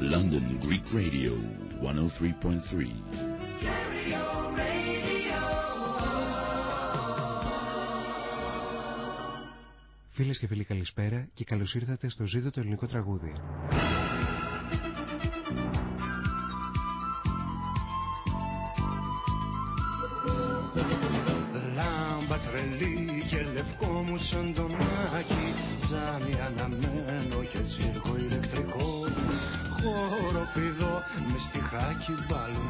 London Greek Radio 103.3. Φίλες και φίλοι καλησπέρα και καλώς ήρθατε στο ζήτο το ελληνικό τραγούδι. Λάμπα τρελή και λευκό μου σαν τον 你把。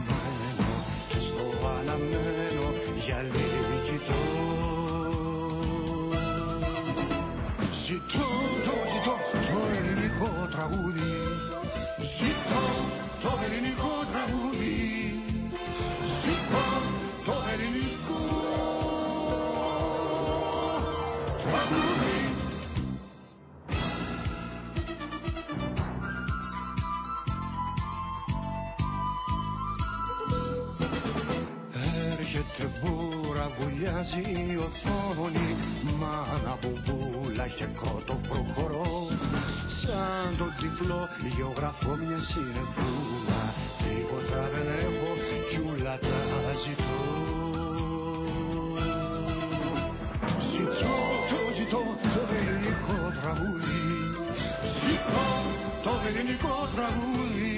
Βουλιάζει η οθόνη Μάνα μπουμπούλα και κότο προχωρώ. Σαν το τυφλό γεωγραφώ μια συνεπούλα Τίποτα δεν έχω κι ούλα τα ζητώ. Ζητώ, το ζητώ, το ελληνικό τραγούδι. Ζητώ, το ελληνικό τραγούδι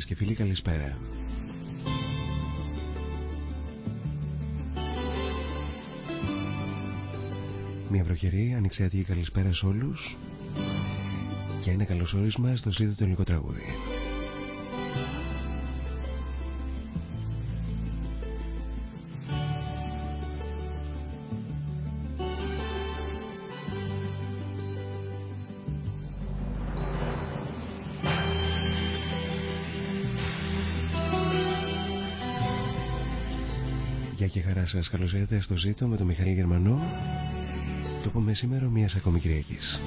Φίλες και φίλοι καλησπέρα. Μια βροχερή ανοιξιατική καλησπέρα σε όλους και ένα καλωσόρισμα στο ζήτο το ελληνικό τραγούδι. Και χαρά σας, καλώς ήρθατε στο ζήτο με τον Μιχάλη Γερμανό. Το πούμε σήμερα μιας ακόμη Κυριακής.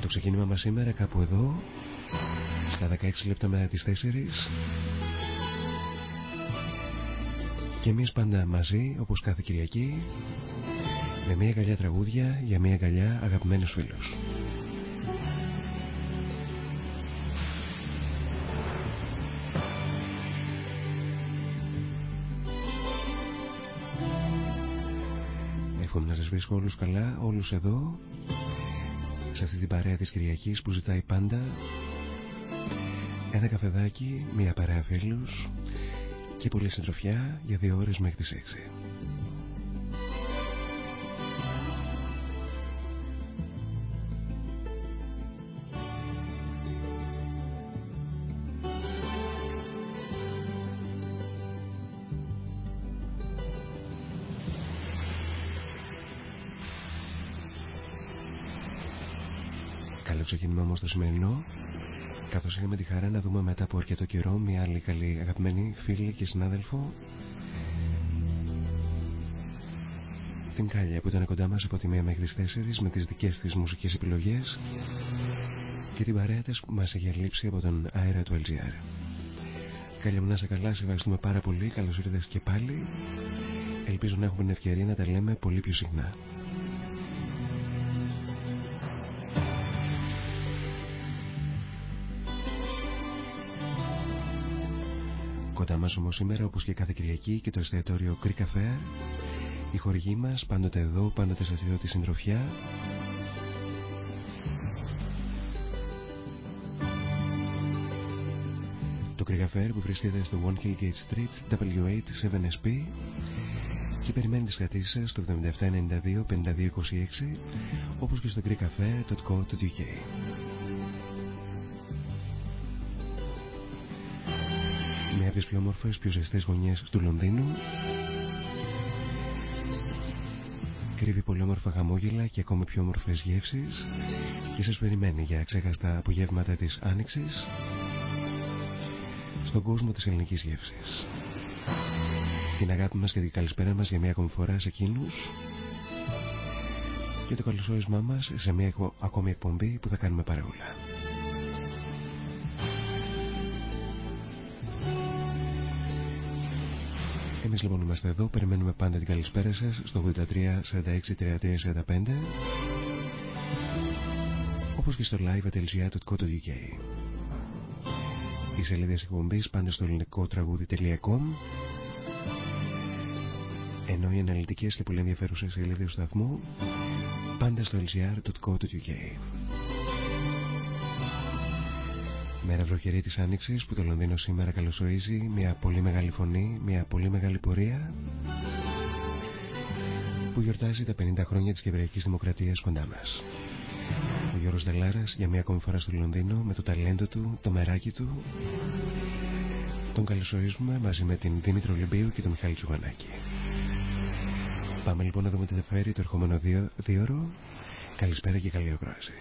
Το ξεκίνημα μας σήμερα κάπου εδώ Στα 16 λεπτά μετά τις 4 Και εμείς πάντα μαζί όπως κάθε Κυριακή Με μια καλιά τραγούδια για μια καλιά αγαπημένους φίλους βρίσκω όλους καλά, όλους εδώ Σε αυτή την παρέα της Κυριακής που ζητάει πάντα Ένα καφεδάκι, μια παρέα φίλους Και πολλή συντροφιά για δύο ώρες μέχρι τις 6 ξεκίνημα όμως το σημερινό καθώς είχαμε τη χαρά να δούμε μετά από αρκετό καιρό μια άλλη καλή αγαπημένη φίλη και συνάδελφο την Κάλια που ήταν κοντά μας από τη 1 μέχρι τις 4 με τις δικές της μουσικές επιλογές και την παρέα της που μας έχει λείψει από τον αέρα του LGR. Κάλια μου να σε καλά, σε ευχαριστούμε πάρα πολύ, καλώς ήρθες και πάλι. Ελπίζω να έχουμε την ευκαιρία να τα λέμε πολύ πιο συχνά. Κοντά μας όμως σήμερα όπως και κάθε Κυριακή και το εστιατόριο Greek Cafe η χορηγή μας πάντοτε εδώ, πάντοτε σας δίνω της συντροφιά. Το Greek Cafe που βρίσκεται στο One Hill Gate Street W87SP και περιμένει τις κρατήσεις σας στο 7792-5226 όπως και στο greekcafe.co.uk από τις πιο όμορφες, πιο ζεστές γωνιές του Λονδίνου κρύβει πολύ όμορφα χαμόγελα και ακόμη πιο όμορφες γεύσεις και σας περιμένει για ξέχαστα απογεύματα της Άνοιξης στον κόσμο της ελληνικής γεύσης. Την αγάπη μας και την καλησπέρα μας για μια ακόμη φορά σε εκείνους και το καλωσόρισμά μας σε μια ακόμη εκπομπή που θα κάνουμε παρεούλα. Εμείς λοιπόν είμαστε εδώ, περιμένουμε πάντα την καλησπέρα σας στο 83 46 33 45 όπως και στο live.lgr.co.uk Οι σελίδες εκπομπής πάντα στο ελληνικό τραγούδι.com ενώ οι αναλυτικές και πολύ ενδιαφέρουσες σελίδες του σταθμού πάντα στο lgr.co.uk Μέρα βροχερή της Άνοιξης που το Λονδίνο σήμερα καλωσορίζει μια πολύ μεγάλη φωνή, μια πολύ μεγάλη πορεία που γιορτάζει τα 50 χρόνια της Κεβραϊκής Δημοκρατίας κοντά μας. Ο Γιώργος Δελάρας για μια ακόμη φορά στο Λονδίνο με το ταλέντο του, το μεράκι του τον καλωσορίζουμε μαζί με την Δήμητρο Ολυμπίου και τον Μιχάλη Τσουγανάκη. Πάμε λοιπόν να δούμε τι θα φέρει το ερχόμενο δύο, δύο Καλησπέρα και καλή ακρόαση.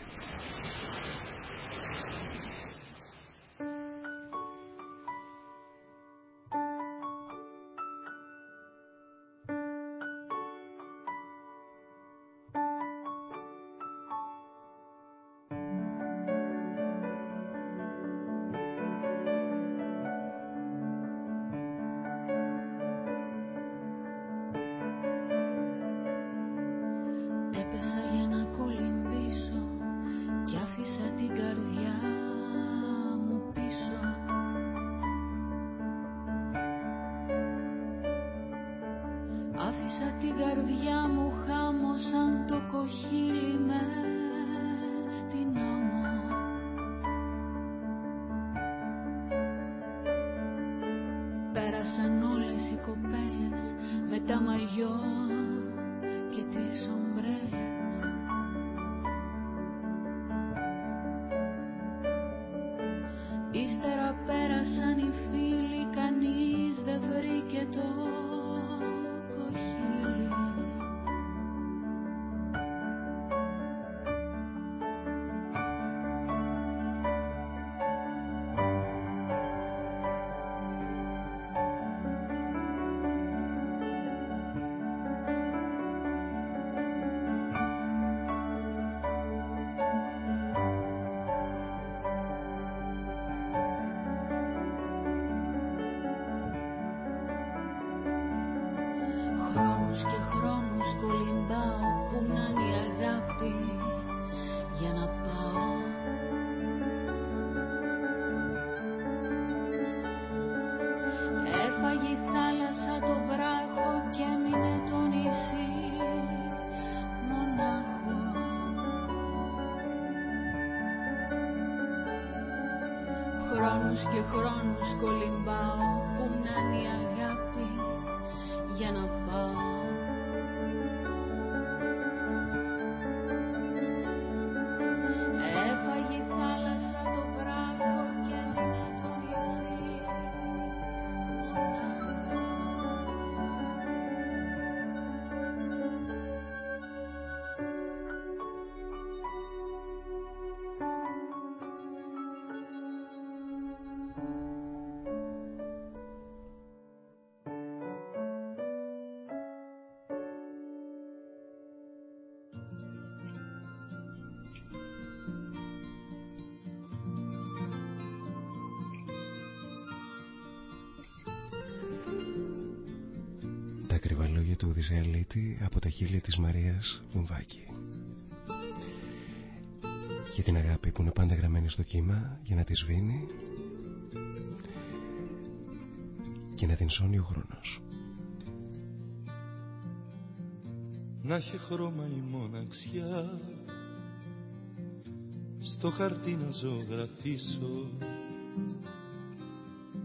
Οδυσσέα Λίτη από τα χείλη της Μαρίας Βουμβάκη για την αγάπη που είναι πάντα γραμμένη στο κύμα για να τη σβήνει και να την σώνει ο χρόνος. Να έχει χρώμα η μοναξιά στο χαρτί να ζωγραφίσω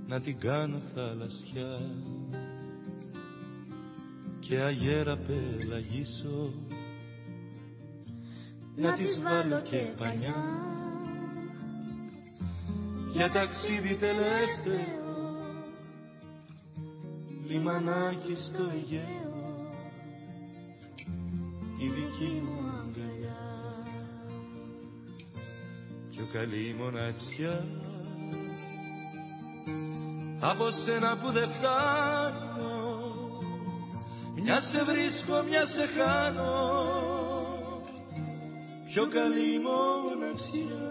να την κάνω θαλασσιά και αγέρα πελαγίσω να τις βάλω και πανιά για ταξίδι τελευταίο. Λιμανάκι στο Αιγαίο. Η δική μου αγκαλιά. Πιο καλή μοναξιά. Από σένα που δεν φτάνω μια σε βρίσκω, μια σε χάνω. Πιο καλή μοναξιά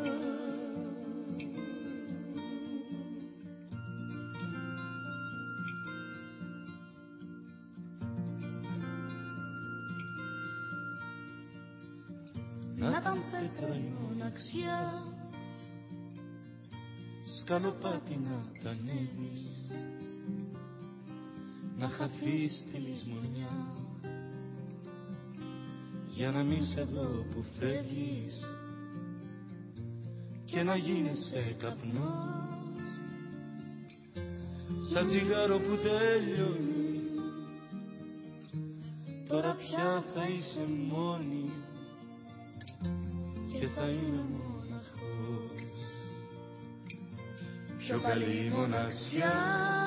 Να ήταν πέτρα η μοναξιά σκαλοπάτι να τα ανέβεις να χαθείς τη λησμονιά. Για να μην σε δω που φεύγεις και να γίνεσαι καπνός. Σαν τσιγάρο που τέλειωνε τώρα πια θα είσαι μόνη και θα είμαι μοναχός. Πιο καλή μοναξιά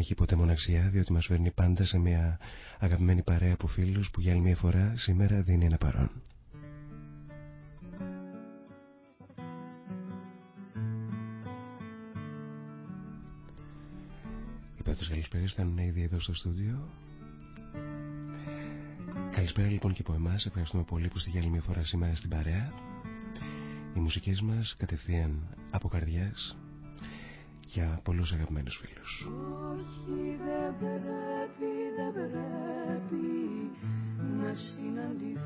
έχει ποτέ μοναξιά διότι μας φέρνει πάντα σε μια αγαπημένη παρέα από φίλους που για άλλη μια φορά σήμερα δίνει ένα παρόν. Οι πρώτες καλησπέρες ήταν ήδη εδώ στο στούντιο. Καλησπέρα λοιπόν και από εμάς. Ευχαριστούμε πολύ που είστε για άλλη μια φορά σήμερα στην παρέα. Οι μουσικές μας κατευθείαν από καρδιάς για πολλούς αγαπημένους φίλους. Όχι δεν πρέπει, δεν πρέπει να συναντηθούμε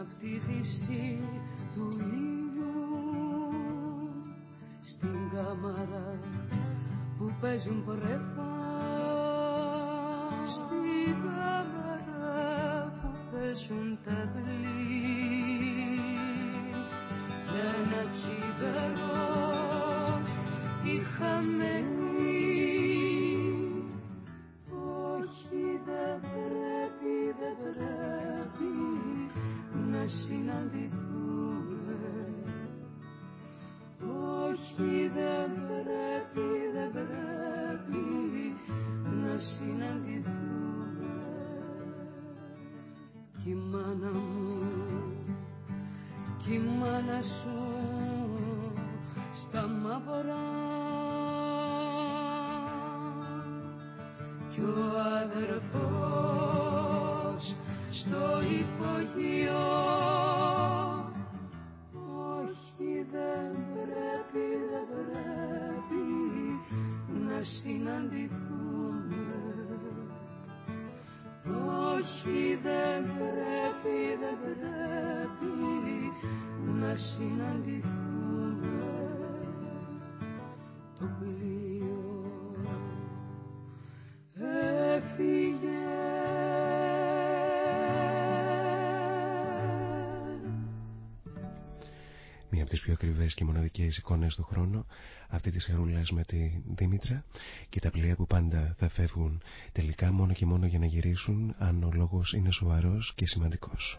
απ' τη δύση του ήλιου στην κάμαρα που παίζουν πρέφα. Στην κάμαρα που παίζουν τα για ένα τσιγαρό η από τις πιο ακριβές και μοναδικές εικόνες του χρόνου αυτή της χαρούλας με τη Δήμητρα και τα πλοία που πάντα θα φεύγουν τελικά μόνο και μόνο για να γυρίσουν αν ο λόγος είναι σοβαρός και σημαντικός.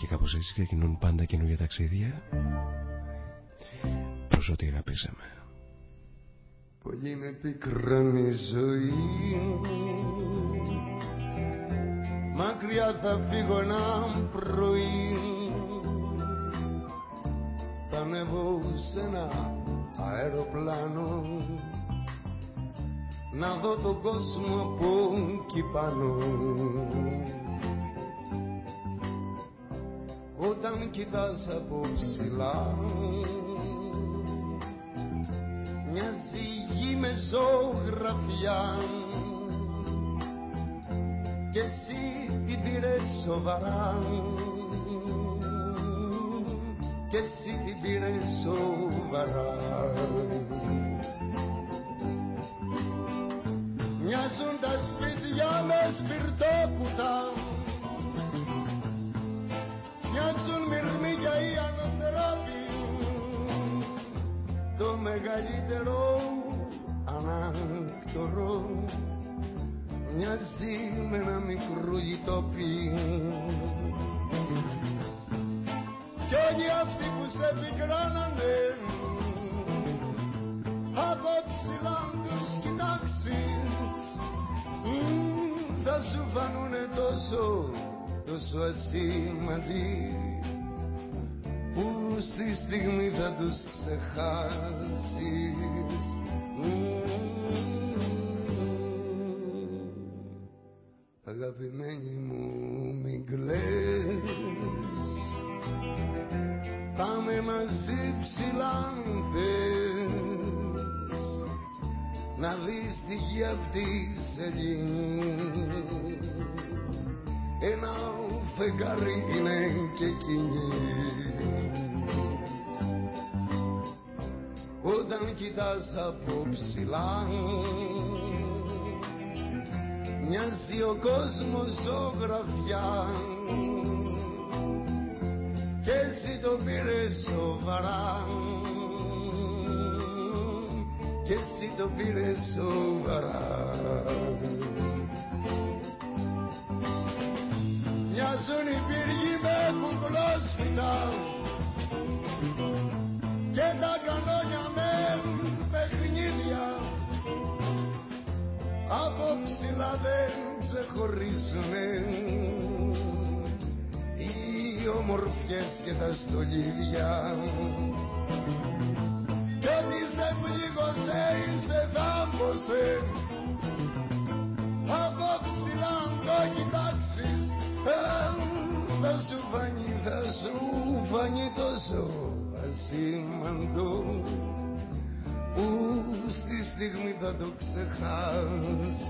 Και κάπως έτσι ξεκινούν πάντα καινούργια ταξίδια προς ό,τι αγαπήσαμε. Πολύ με πικράνει η ζωή Μακριά θα φύγω ένα πρωί. Θα ανέβω σε ένα αεροπλάνο. Να δω τον κόσμο από εκεί πάνω. Όταν κοιτάς από ψηλά Μοιάζει η γη με ζωγραφιά. Κι εσύ την πήρες σοβαρά κι εσύ μοιάζει με ένα μικρό γητόπι. Κι όλοι αυτοί που σε πικράνανε από ψηλά τους κοιτάξεις μ, θα σου φανούνε τόσο τόσο ασήμαντοι που στη στιγμή θα τους ξεχάσεις τη γη αυτή σε γίνει Ένα φεγγάρι είναι και εκείνη. Όταν κοιτάς από ψηλά Μοιάζει ο κόσμος ζωγραφιά. Κι εσύ το πήρες σοβαρά Κι εσύ το πήρες σοβαρά. Μοιάζουν οι πύργοι με κουκλόσφυτα και τα κανόνια με παιχνίδια. Από ψηλά δεν ξεχωρίζουνε. Οι ομορφιές και τα στολίδια θάμπωσε από ψηλά αν το κοιτάξεις. Ε, θα σου φανεί, θα σου φανεί τόσο ασήμαντο που στη στιγμή θα το ξεχάσεις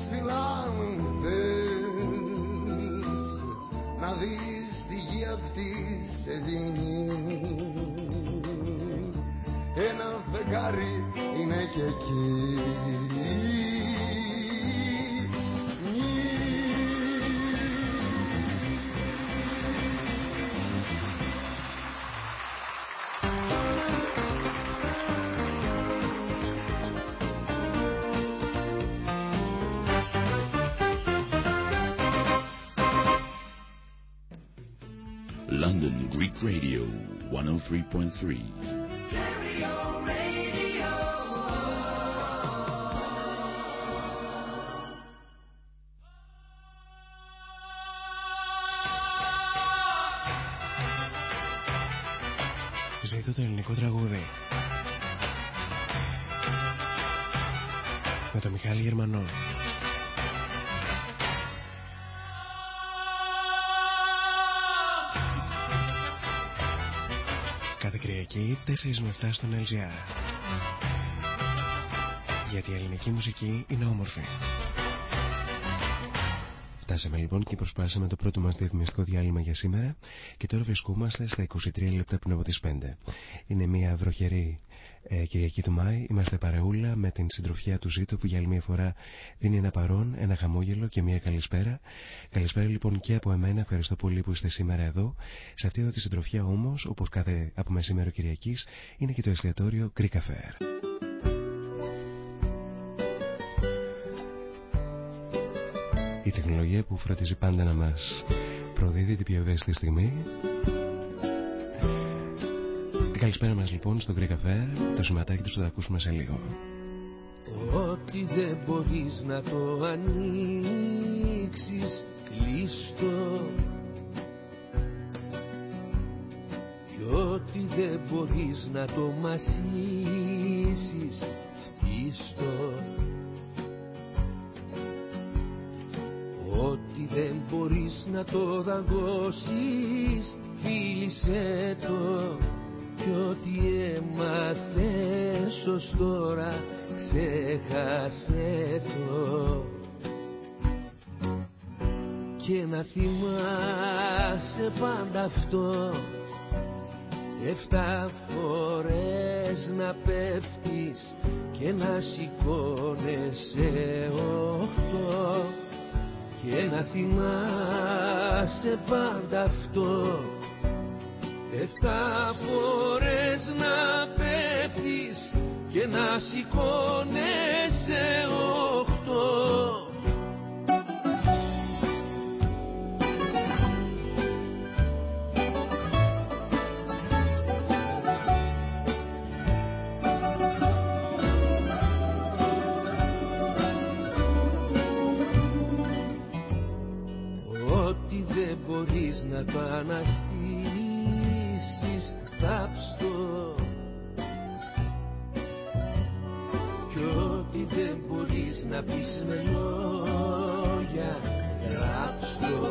μαζί ψηλά αν θες Να δεις τη γη αυτή σε δίνει. Ένα φεγγάρι είναι και εκεί 103.3. Ζήτω το ελληνικό τραγούδι. Με το Μιχάλη Γερμανό. Κυριακή 4 με 7 στον LGR. Γιατί η ελληνική μουσική είναι όμορφη. Φτάσαμε λοιπόν και προσπάσαμε το πρώτο μας διαφημιστικό διάλειμμα για σήμερα και τώρα βρισκόμαστε στα 23 λεπτά πριν από τις 5. Είναι μια βροχερή ε, Κυριακή του Μάη. Είμαστε παρεούλα με την συντροφιά του Ζήτο που για άλλη μια φορά δίνει ένα παρόν, ένα χαμόγελο και μια καλησπέρα. Καλησπέρα λοιπόν και από εμένα. Ευχαριστώ πολύ που είστε σήμερα εδώ. Σε αυτή εδώ τη συντροφιά όμως, όπως κάθε από μεσήμερο Κυριακής, είναι και το εστιατόριο Greek Affair. Η τεχνολογία που φροντίζει πάντα να μας προδίδει την πιο ευαίσθητη στιγμή Καλησπέρα μας λοιπόν στο Greek Affair Το σηματάκι τους θα ακούσουμε σε λίγο. Ό,τι δεν μπορείς να το ανοίξεις κλείστο. Κι ό,τι δεν μπορείς να το μασίσεις φτύστο. Ό,τι δεν μπορείς να το δαγκώσεις φίλησέ το κι ό,τι έμαθες ως τώρα ξέχασέ το. Και να θυμάσαι πάντα αυτό. Εφτά φορές να πέφτεις και να σηκώνεσαι οχτώ. Και να θυμάσαι πάντα αυτό Εφτά φορές να πέφτεις και να σηκώνεσαι οχτώ. Ό,τι δεν μπορείς να το αναστήσεις θάψτο Κι ό,τι δεν μπορείς να πεις με λόγια γράψτο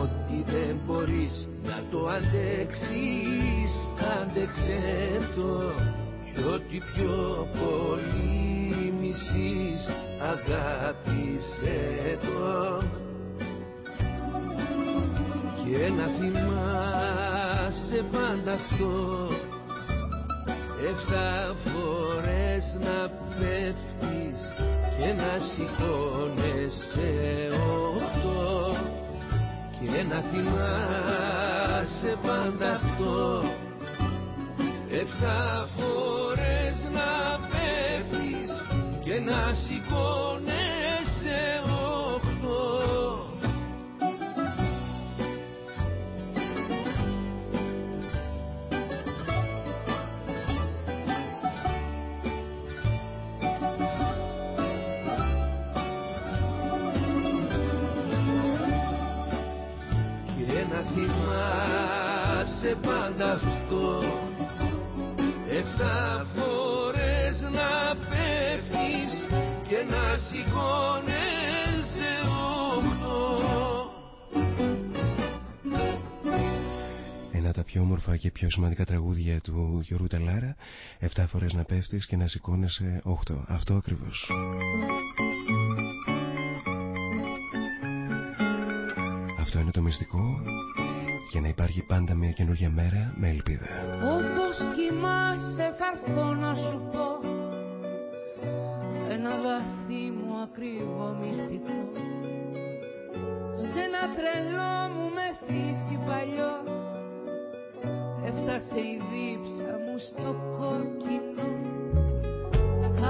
Ό,τι δεν μπορείς να το αντέξεις άντεξε το. Κι ό,τι πιο πολύ μισείς αγάπησέ το και να θυμάσαι πάντα αυτό. Εφτά φορές να πέφτεις και να σηκώνεσαι οχτώ. Και να θυμάσαι πάντα αυτό. Εφτά φορές να πέφτεις και να σηκώνεσαι θυμάσαι πάντα αυτό. Εφτά φορές να πέφτεις και να σηκώνεσαι οχτώ. Ένα από τα πιο όμορφα και πιο σημαντικά τραγούδια του Γιώργου Τελάρα 7 φορές να πέφτεις και να σηκώνεσαι 8 Αυτό ακριβώς. Αυτό είναι το μυστικό για να υπάρχει πάντα μια καινούργια μέρα με ελπίδα. Όπως κοιμάσαι καρθώ να σου πω. Ένα βαθύ μου ακρίβο μυστικό. Σε ένα τρελό μου μεθύσι παλιό. Έφτασε η δίψα μου στο κόκκινο.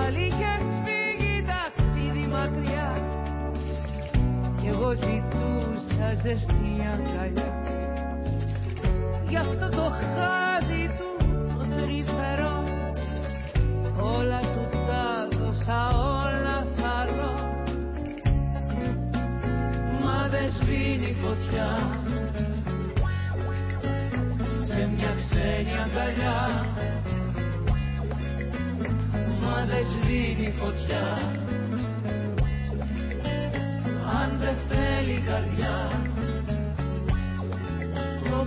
Άλλη είχες φύγει ταξίδι μακριά. Κι εγώ ζητούσα ζεστή αγκαλιά Γι' αυτό το χάδι του το τρυφερό. Όλα του τα δώσα όλα θα δω. Μα δεν σβήνει φωτιά. Σε μια ξένη αγκαλιά. Μα δεν σβήνει φωτιά. Αν δεν θέλει η καρδιά. Το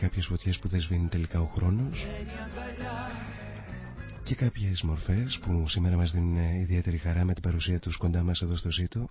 κάποιες φωτιές που δεν σβήνει τελικά ο χρόνος. Σβήνει η αγκαλιά. Και κάποιες μορφές που σήμερα μας δίνουν ιδιαίτερη χαρά με την παρουσία τους κοντά μας εδώ στο ΣΥΤΟ.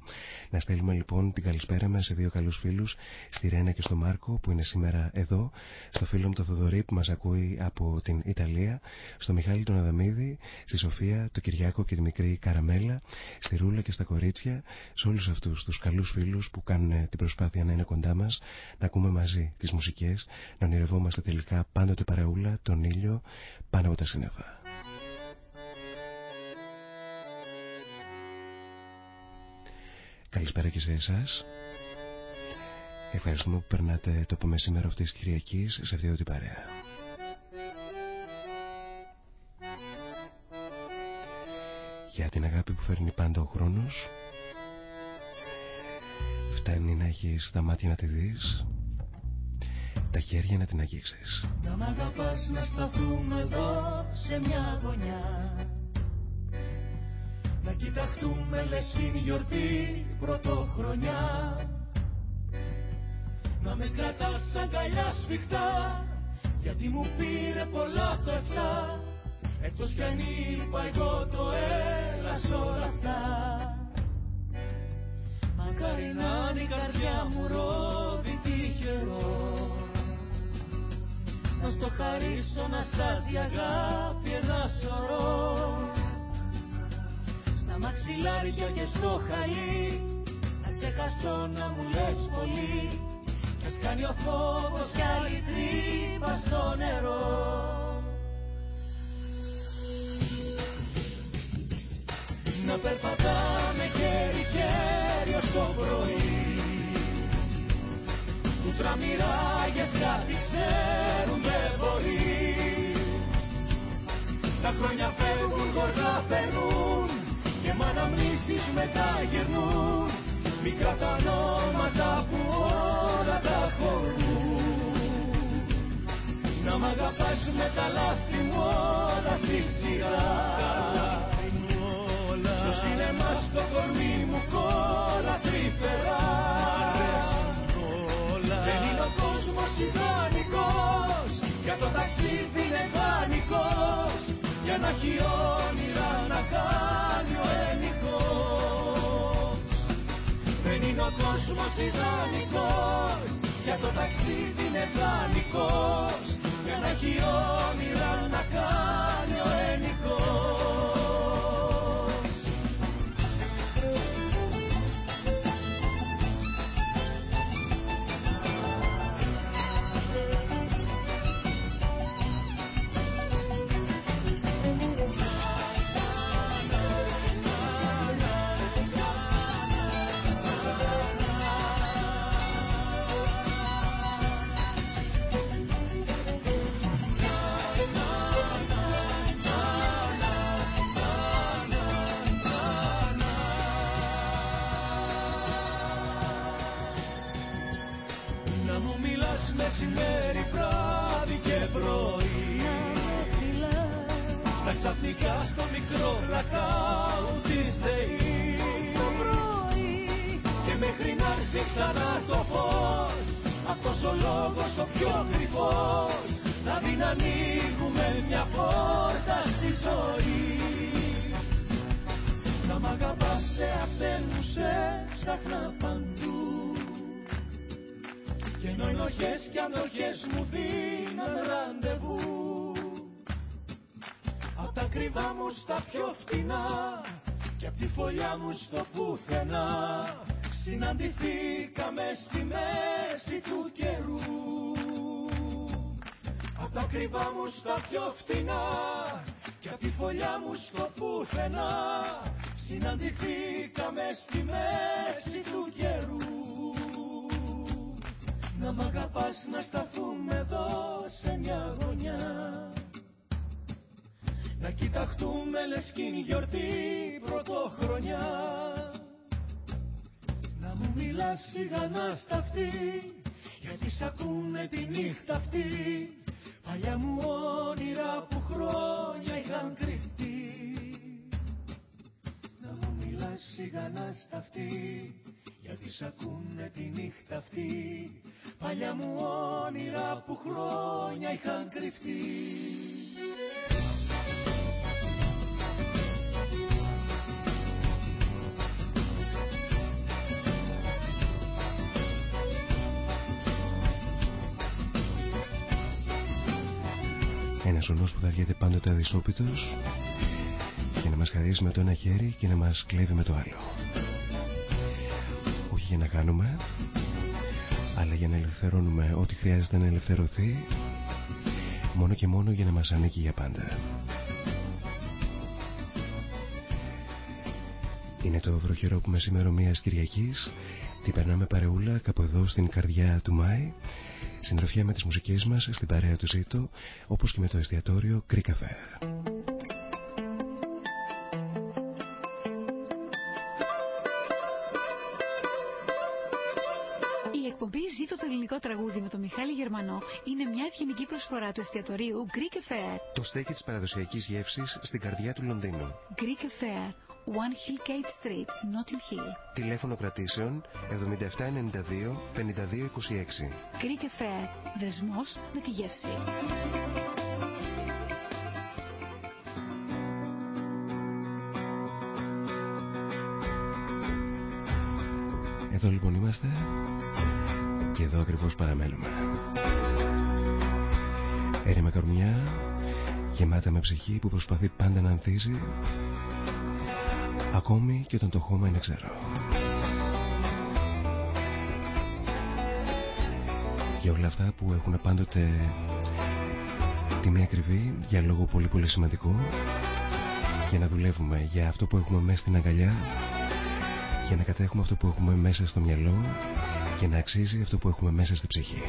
Να στέλνουμε λοιπόν την καλησπέρα μας σε δύο καλούς φίλους, στη Ρένα και στο Μάρκο που είναι σήμερα εδώ, στο φίλο μου το Θοδωρή που μας ακούει από την Ιταλία, στο Μιχάλη τον Αδαμίδη, στη Σοφία, το Κυριάκο και τη μικρή Καραμέλα, στη Ρούλα και στα κορίτσια, σε όλους αυτούς τους καλούς φίλους που κάνουν την προσπάθεια να είναι κοντά μας, να ακούμε μαζί τις μουσικές, να ονειρευόμαστε τελικά πάντοτε παραούλα, τον ήλιο, πάνω από τα σύννεφα. Καλησπέρα και σε εσάς. Ευχαριστούμε που περνάτε το μεσήμερο αυτής της Κυριακής σε αυτή εδώ την παρέα. Για την αγάπη που φέρνει πάντα ο χρόνος Φτάνει να έχεις τα μάτια να τη δεις Τα χέρια να την αγγίξεις Να μ' αγαπάς να σταθούμε εδώ σε μια γωνιά Να κοιταχτούμε λες είναι γιορτή πρωτοχρονιά. Να με κρατάς αγκαλιά σφιχτά Γιατί μου πήρε πολλά το εφτά Εκτός κι αν είπα εγώ το έλα σ' όλα αυτά. Μακάρι να είναι η καρδιά μου ρόδι τυχερό. Να στο χαρίσω να στάζει αγάπη ένα σωρό Στα μαξιλάρια και στο χαλί. Να ξεχαστώ να μου λες πολύ Κι ας κάνει ο φόβος κι άλλη τρύπα στο νερό. Να περπατάμε χέρι-χέρι ως το πρωί που τραμμυράγες κάτι ξέρουν δεν μπορεί Τα χρόνια φεύγουν, γοργά περνούν και μ' αναμνήσεις μετά γερνούν Μικρά τα ονόματα που όλα τα χωρούν Να μ' αγαπάς με τα λάθη μου όλα στη σειρά. Στο σινεμά στο κορμί μου κόλλα τρυφερά Δεν είναι ο κόσμος ιδανικός Για το ταξίδι είναι δανεικός. Για να έχει κόσμος ιδανικός Για το ταξίδι είναι δανεικός Για να έχει όνειρα να κάνει λόγος ο πιο κρυφός Να δει να ανοίγουμε μια πόρτα στη ζωή. Να μ' αγαπάς σε αυτήν που σε ψάχνα παντού. Και ενώ ενοχές και ανοχές μου δίναν ραντεβού Απ' τα κρυβά μου στα πιο φτηνά Και απ' τη φωλιά μου στο πουθενά Συναντηθήκαμε στη μέση του καιρού. Απ' τα κρυβά μου στα πιο φτηνά Και απ' τη φωλιά μου στο πουθενά. Συναντηθήκαμε στη μέση του καιρού. Να μ' αγαπάς να σταθούμε εδώ σε μια γωνιά. Να κοιταχτούμε λες κι είναι η γιορτή πρωτοχρονιά. Να μου μιλάς σιγανά στα αυτή Γιατί σ' ακούνε τη νύχτα αυτή Παλιά μου όνειρα που χρόνια είχαν κρυφτεί. Να μου μιλάς σιγανά στα αυτή γιατί σ' ακούνε τη νύχτα αυτή. Παλιά μου όνειρα που χρόνια είχαν κρυφτεί Ένας ονός που θα βγαίνει πάντοτε αδυσόπιτος για να μας χαρίζει με το ένα χέρι και να μας κλέβει με το άλλο. Όχι για να κάνουμε, αλλά για να ελευθερώνουμε ό,τι χρειάζεται να ελευθερωθεί μόνο και μόνο για να μας ανήκει για πάντα. Είναι το βροχερό που μεσημέρο μιας Κυριακής την περνάμε παρεούλα κάπου εδώ στην καρδιά του Μάη συντροφιά με τις μουσικές μας στην παρέα του Ζήτο όπως και με το εστιατόριο Greek Affair. Η εκπομπή Ζήτω το ελληνικό τραγούδι με τον Μιχάλη Γερμανό είναι μια ευγενική προσφορά του εστιατορίου Greek Affair. Το στέκι της παραδοσιακής γεύσης στην καρδιά του Λονδίνου. Greek Affair, One Hill Gate Street, Notting Hill. Τηλέφωνο κρατήσεων 7792 5226. Greek Affair, δεσμός με τη γεύση. Εδώ λοιπόν είμαστε και εδώ ακριβώς παραμένουμε. Έρημα κορμιά, γεμάτα με ψυχή που προσπαθεί πάντα να ανθίζει ακόμη και όταν το χώμα είναι ξερό. Για όλα αυτά που έχουν πάντοτε τιμή ακριβή για λόγο πολύ πολύ σημαντικό για να δουλεύουμε για αυτό που έχουμε μέσα στην αγκαλιά για να κατέχουμε αυτό που έχουμε μέσα στο μυαλό και να αξίζει αυτό που έχουμε μέσα στη ψυχή.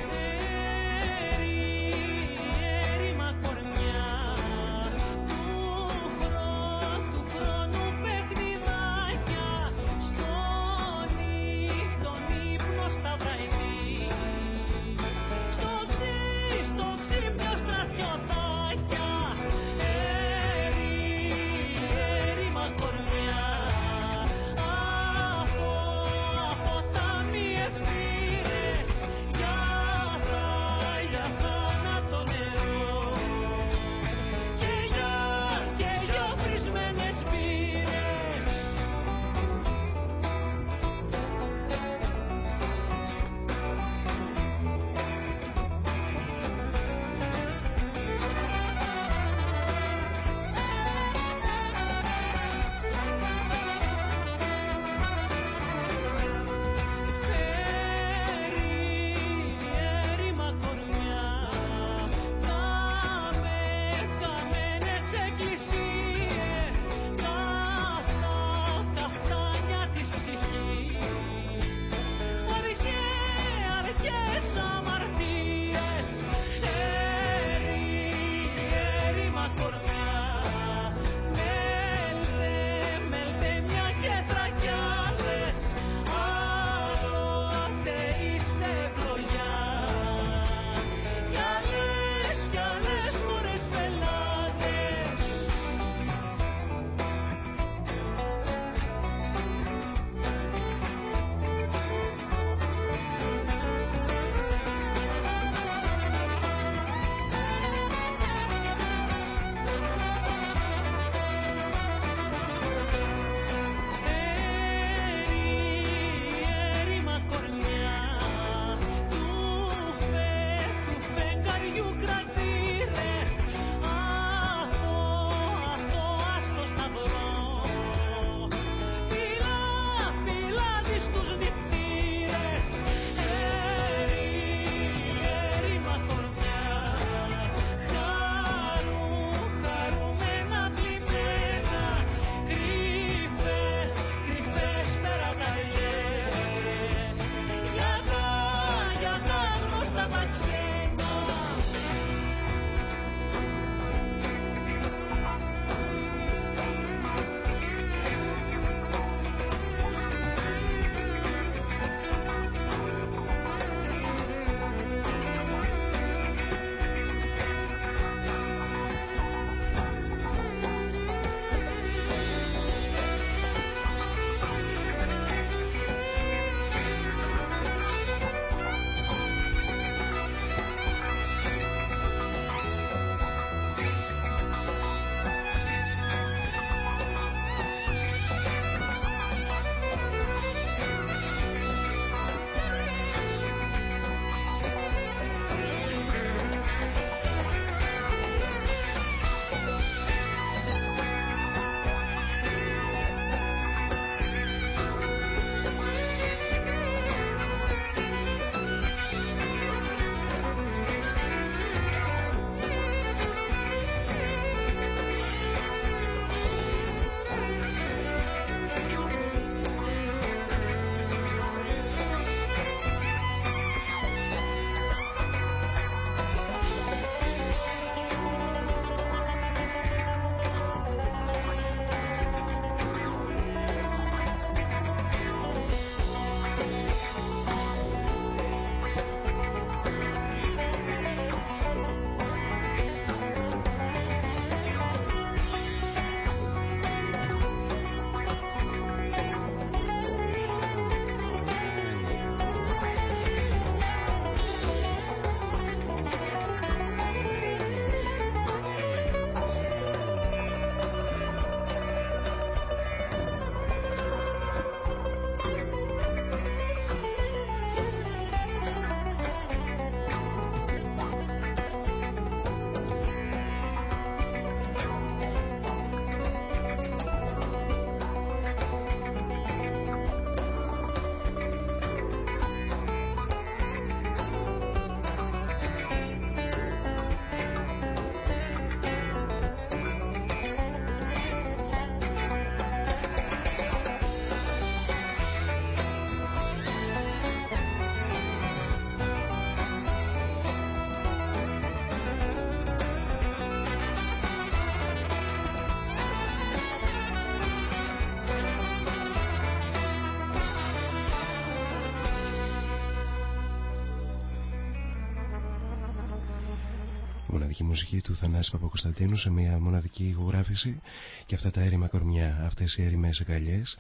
Μουσική του Θανάση Παπακοσταντίνου σε μια μοναδική ηχογράφηση και αυτά τα έρημα κορμιά, αυτές οι έρημες εγκαλιές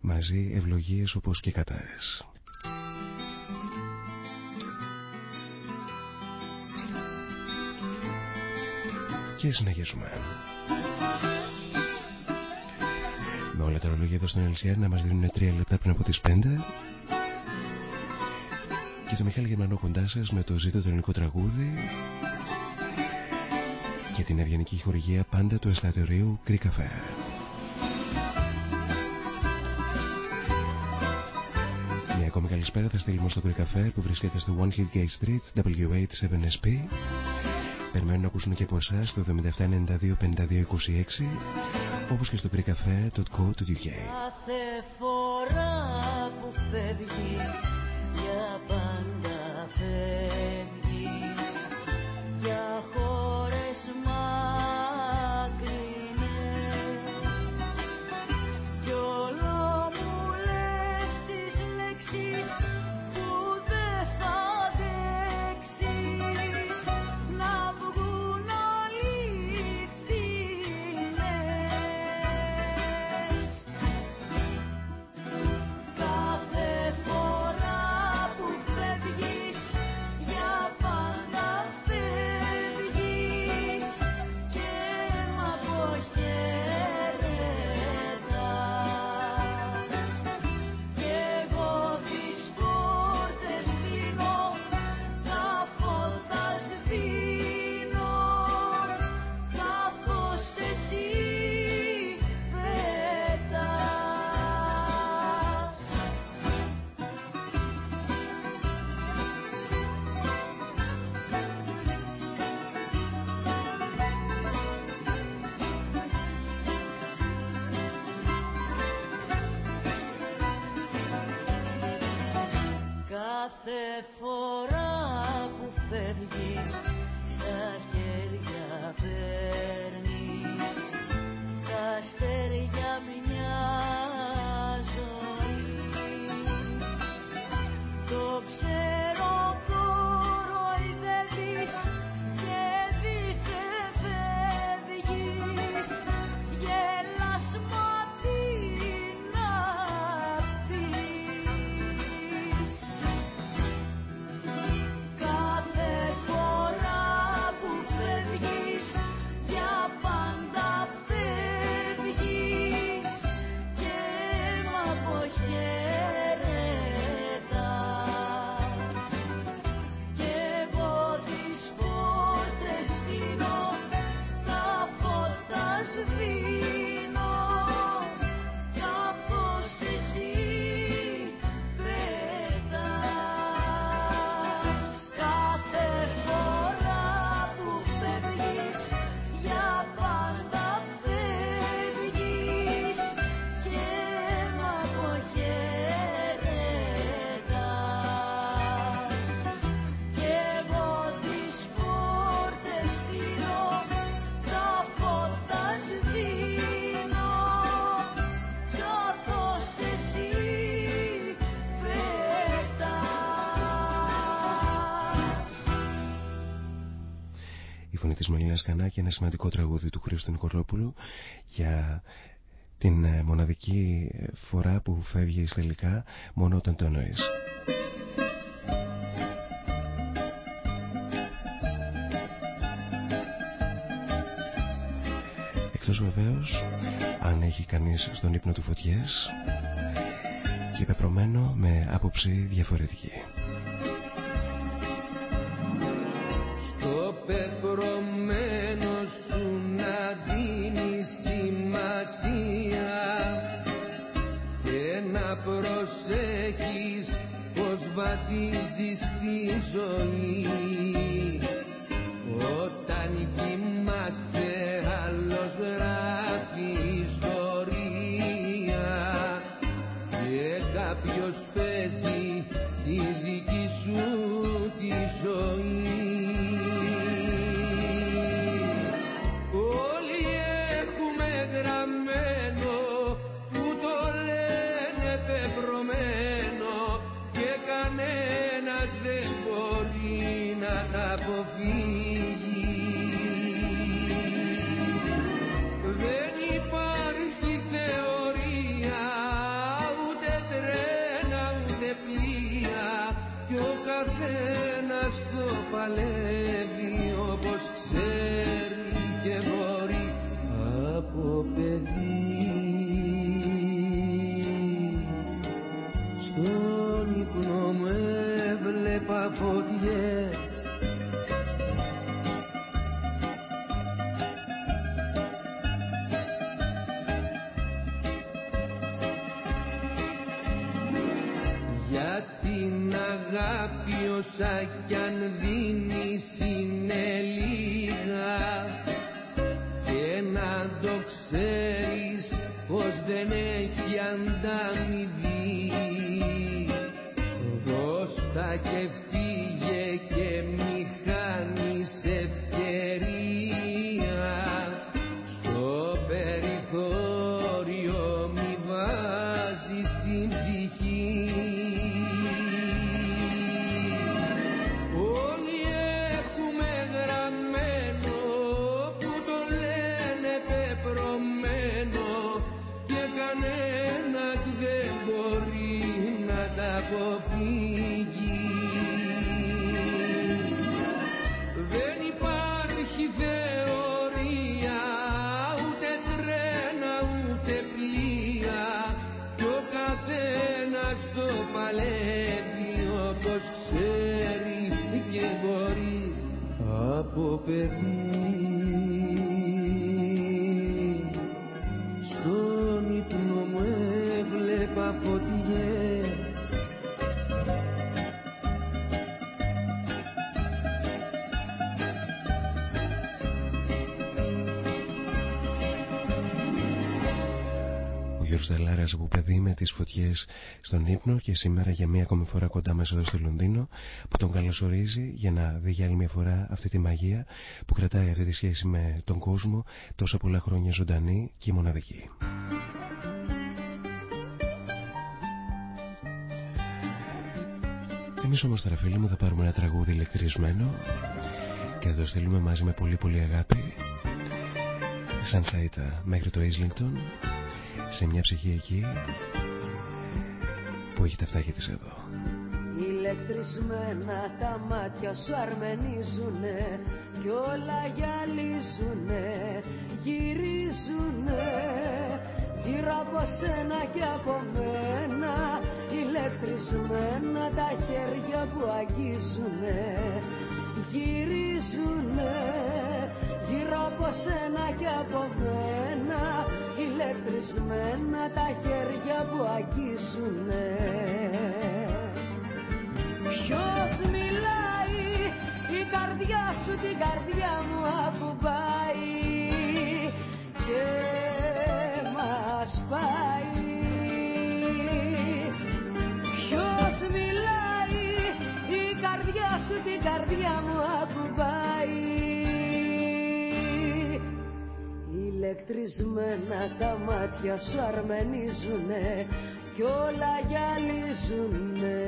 μαζί ευλογίες όπως και κατάρες. Και συνεχίζουμε. Με όλα τα ρολόγια εδώ στον LCR να μας δίνουν 3 λεπτά πριν από τις 5 και το Μιχάλη Γερμανό κοντά σας με το ζήτο το ελληνικό τραγούδι και την ευγενική χορηγία πάντα του εστιατορίου Greek Cafe. Μια ακόμη καλησπέρα θα στείλουμε στο Greek Cafe που βρίσκεται στο One Hill Gate Street W87SP Περιμένουν να ακούσουν και από εσάς το 7792-5226 όπως και στο greekcafe.co.uk Κάθε φορά που φεύγεις και ένα σημαντικό τραγούδι του Χρήστου Νικολόπουλου για την ε, μοναδική φορά που φεύγει τελικά μόνο όταν το εννοείς. Εκτός βεβαίως αν έχει κανείς στον ύπνο του φωτιές και πεπρωμένο με άποψη διαφορετική. Βαδίζεις τη ζωή από παιδί με τις φωτιές στον ύπνο και σήμερα για μία ακόμη φορά κοντά μας εδώ στο Λονδίνο που τον καλωσορίζει για να δει για άλλη μια φορά αυτή τη μαγεία που κρατάει αυτή τη σχέση με τον κόσμο τόσο πολλά χρόνια ζωντανή και μοναδική. Εμείς όμως τώρα φίλοι μου θα πάρουμε ένα τραγούδι ηλεκτρισμένο και θα το στείλουμε μαζί με πολύ πολύ αγάπη σαν σαΐτα μέχρι το Islington σε μια ψυχή εκεί που έχει τα φτάκια της εδώ. Ηλεκτρισμένα τα μάτια σου αρμενίζουνε κι όλα γυαλίζουνε, γυρίζουνε γύρω από σένα και από μένα ηλεκτρισμένα τα χέρια που αγγίζουνε γυρίζουνε γύρω από σένα και από μένα ηλεκτρισμένα τα χέρια που αγγίζουνε Ποιος μιλάει η καρδιά σου την καρδιά μου ακουμπάει και μας πάει ηλεκτρισμένα τα μάτια σου αρμενίζουνε κι όλα γυαλίζουνε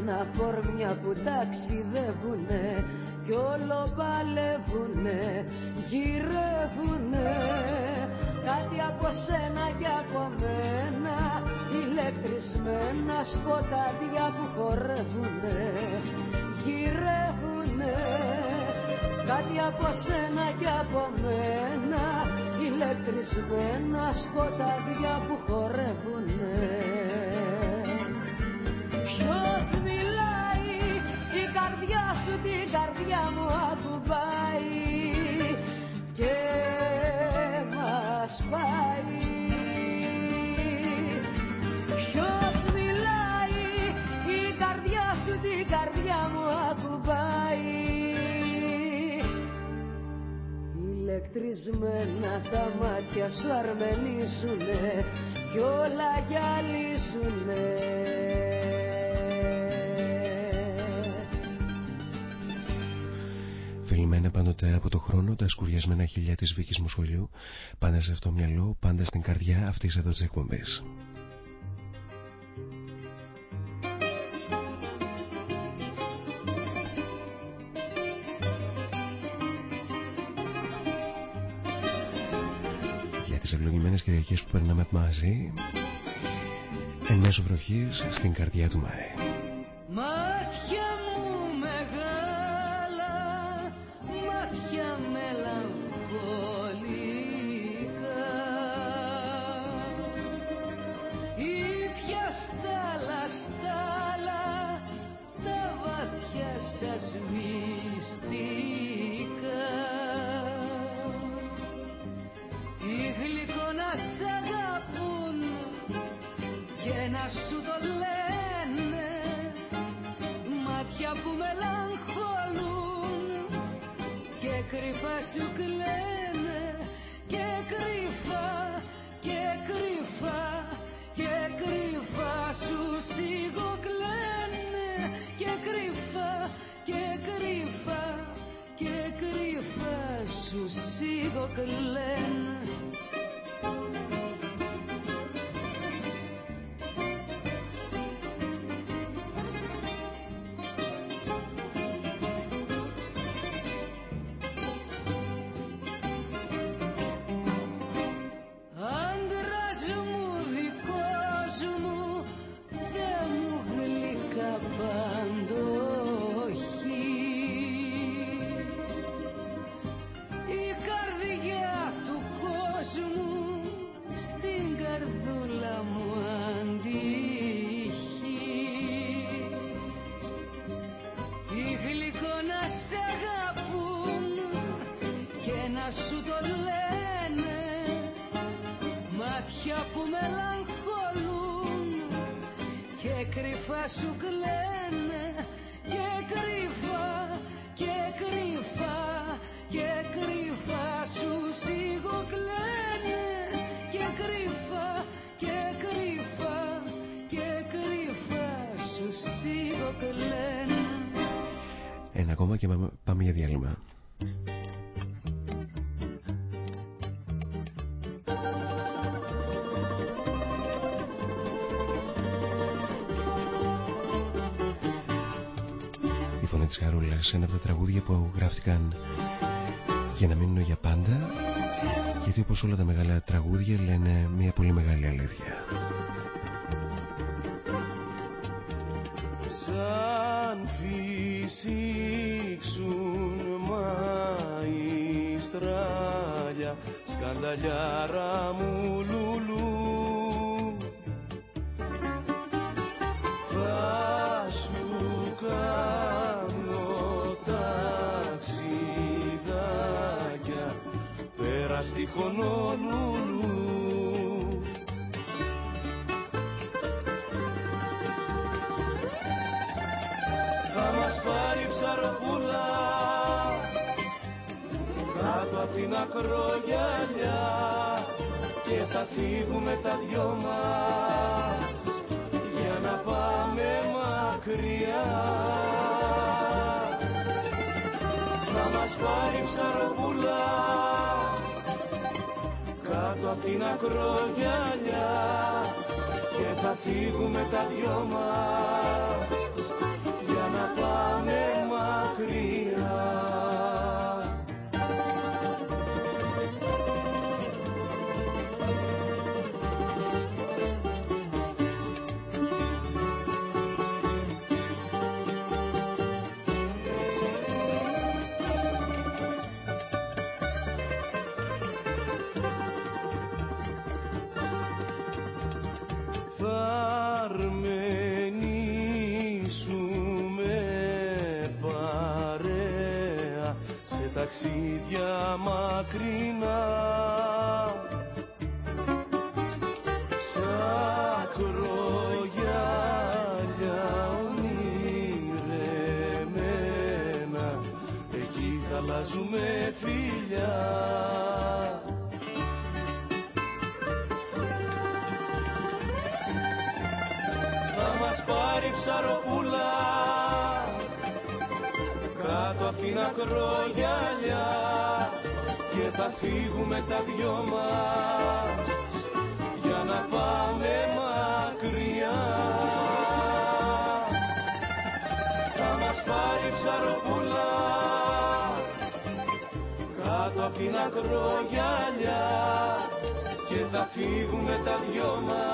ηλεκτρισμένα κορμιά που ταξιδεύουνε κι όλο παλεύουνε, γυρεύουνε. Κάτι από σένα και από μένα ηλεκτρισμένα σκοτάδια που χορεύουνε γυρεύουνε. Κάτι από σένα και από μένα ηλεκτρισμένα σκοτάδια που χορεύουνε την καρδιά μου ακουμπάει και μας πάει. Ποιος μιλάει η καρδιά σου την καρδιά μου ακουμπάει Ηλεκτρισμένα τα μάτια σου αρμενίζουνε κι όλα γυαλίζουνε πάντοτε από το χρόνο τα σκουριασμένα χιλιά της Βίκης μου σχολείου πάντα σε αυτό μυαλό, πάντα στην καρδιά αυτής εδώ της εκπομπής. Για τις ευλογημένες Κυριακές που περνάμε μαζί εν μέσω βροχής στην καρδιά του ΜΑΕ. Που γράφτηκαν για να μείνουν για πάντα γιατί όπως όλα τα μεγάλα τραγούδια λένε μια πολύ μεγάλη αλήθεια. Σαν φυσήξουν μαϊστράλια σκανταλιάρα μου Χονολούλου Θα μας πάρει ψαροπούλα κάτω απ' την ακρογιαλιά και θα φύγουμε τα δυο μας για να πάμε μακριά. Θα μας πάρει ψαροπούλα κάτω απ' την ακρογιαλιά και θα φύγουμε τα δυο μας. Για να πάμε μακρινά. Σαν κρογιάλια ονειρεμένα εκεί θα αλλάζουμε φιλιά. Θα μας πάρει ψαροπούλα κάτω απ' την ακρογιαλιά δυο μας για να πάμε μακριά. Θα μας πάρει ψαροπούλα κάτω απ' την ακρογιαλιά και θα φύγουμε τα δυο μας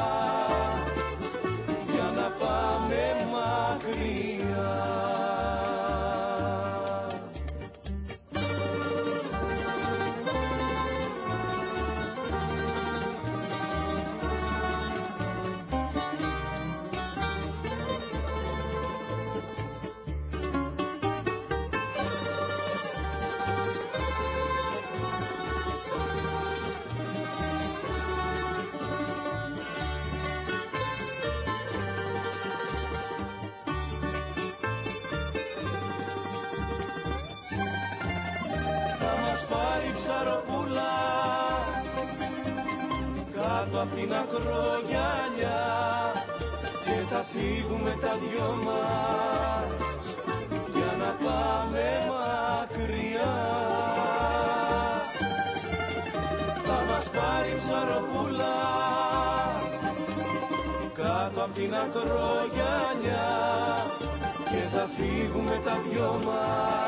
ψαροπούλα κάτω απ' την ακρογιαλιά και θα φύγουμε τα δυο μας για να πάμε μακριά. Θα μας πάρει ψαροπούλα κάτω απ' την ακρογιαλιά και θα φύγουμε τα δυο μας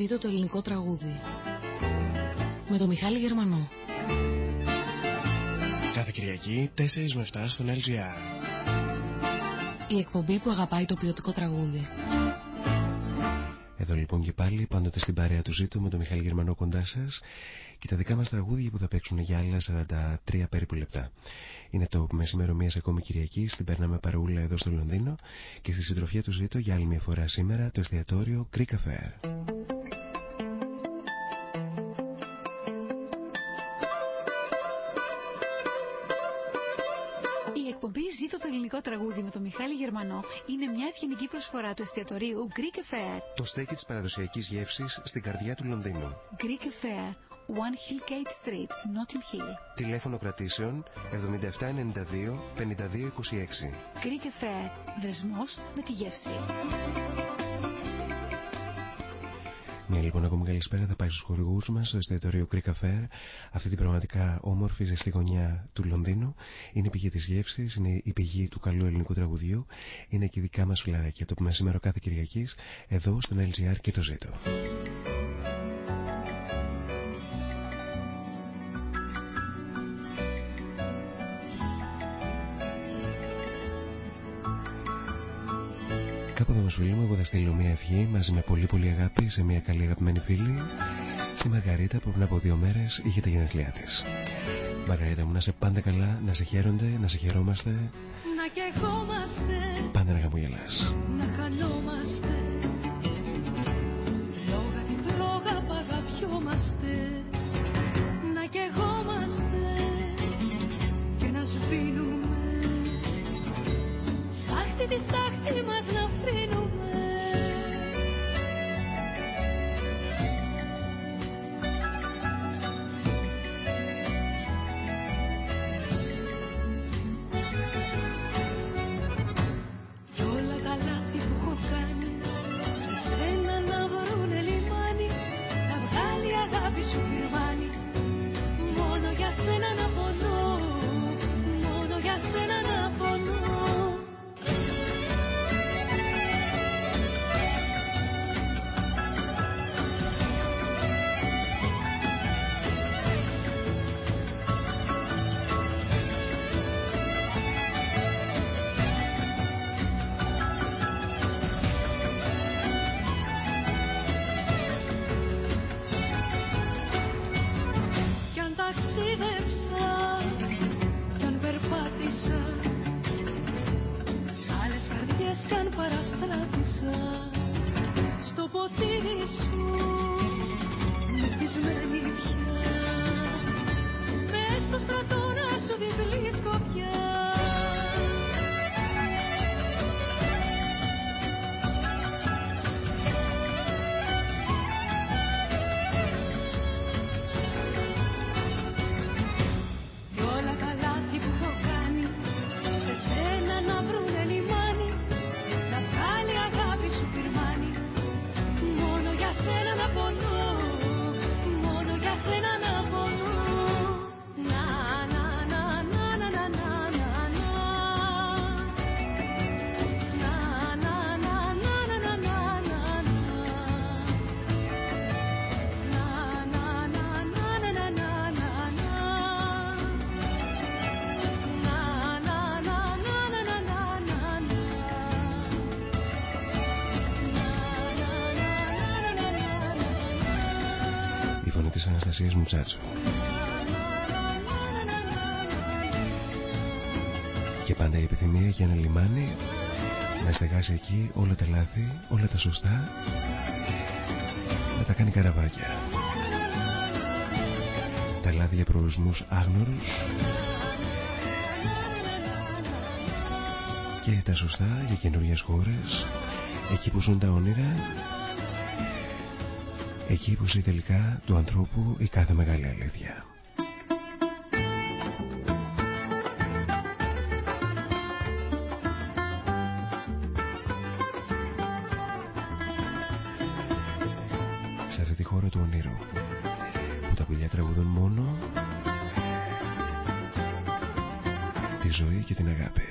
Ζήτω το ελληνικό τραγούδι με τον Μιχάλη Γερμανό. Κάθε Κυριακή 4 με 7 στον LGR. Η εκπομπή που αγαπάει το ποιοτικό τραγούδι. Εδώ λοιπόν και πάλι πάντοτε στην παρέα του ζήτω με τον Μιχάλη Γερμανό κοντά σας και τα δικά μας τραγούδια που θα παίξουν για άλλα 43 περίπου λεπτά. Είναι το μεσημέρο μιας ακόμη Κυριακής, την περνάμε παρούλα εδώ στο Λονδίνο και στη συντροφιά του ζήτω για άλλη μια φορά σήμερα το εστιατόριο Greek Affair. Είναι μια ευγενική προσφορά του εστιατορίου Greek Affair. Το στέκι της παραδοσιακής γεύσης στην καρδιά του Λονδίνου. Greek Affair, One Hillgate Street, Notting Hill. Τηλέφωνο κρατήσεων 7792 5226. Greek Affair, δεσμός με τη γεύση. Μια λοιπόν ακόμη καλησπέρα. Θα πάει στους χορηγούς μας στο εστιατόριο Greek Affair αυτή την πραγματικά όμορφη ζεστή γωνιά του Λονδίνου. Είναι η πηγή της γεύσης, είναι η πηγή του καλού ελληνικού τραγουδιού. Είναι και δικά μας φιλαράκια το πούμε σήμερα κάθε Κυριακής εδώ στον LGR και το ζήτω Κάποτε μας φίλοι μου εγώ θα στείλω μια ευχή μαζί με πολύ πολύ αγάπη σε μια καλή αγαπημένη φίλη στη Μαργαρίτα που πριν από δύο μέρες είχε τα γενέθλιά της. Μαργαρίτα μου να σε πάντα καλά, να σε χαίρονται, να σε χαιρόμαστε. Να κεχόμαστε. Πάντα να χαμογελάς. Να χανόμαστε. Αναστασίας Μουτσάτσου. Και πάντα η επιθυμία για ένα λιμάνι να στεγάσει εκεί όλα τα λάθη, όλα τα σωστά να τα κάνει καραβάκια. Τα λάθη για προορισμούς άγνωρους και τα σωστά για καινούριες χώρες εκεί που ζουν τα όνειρα εκεί που ζει τελικά του ανθρώπου η κάθε μεγάλη αλήθεια. Σε αυτή τη χώρα του ονείρου που τα πουλιά τραγουδούν μόνο τη ζωή και την αγάπη.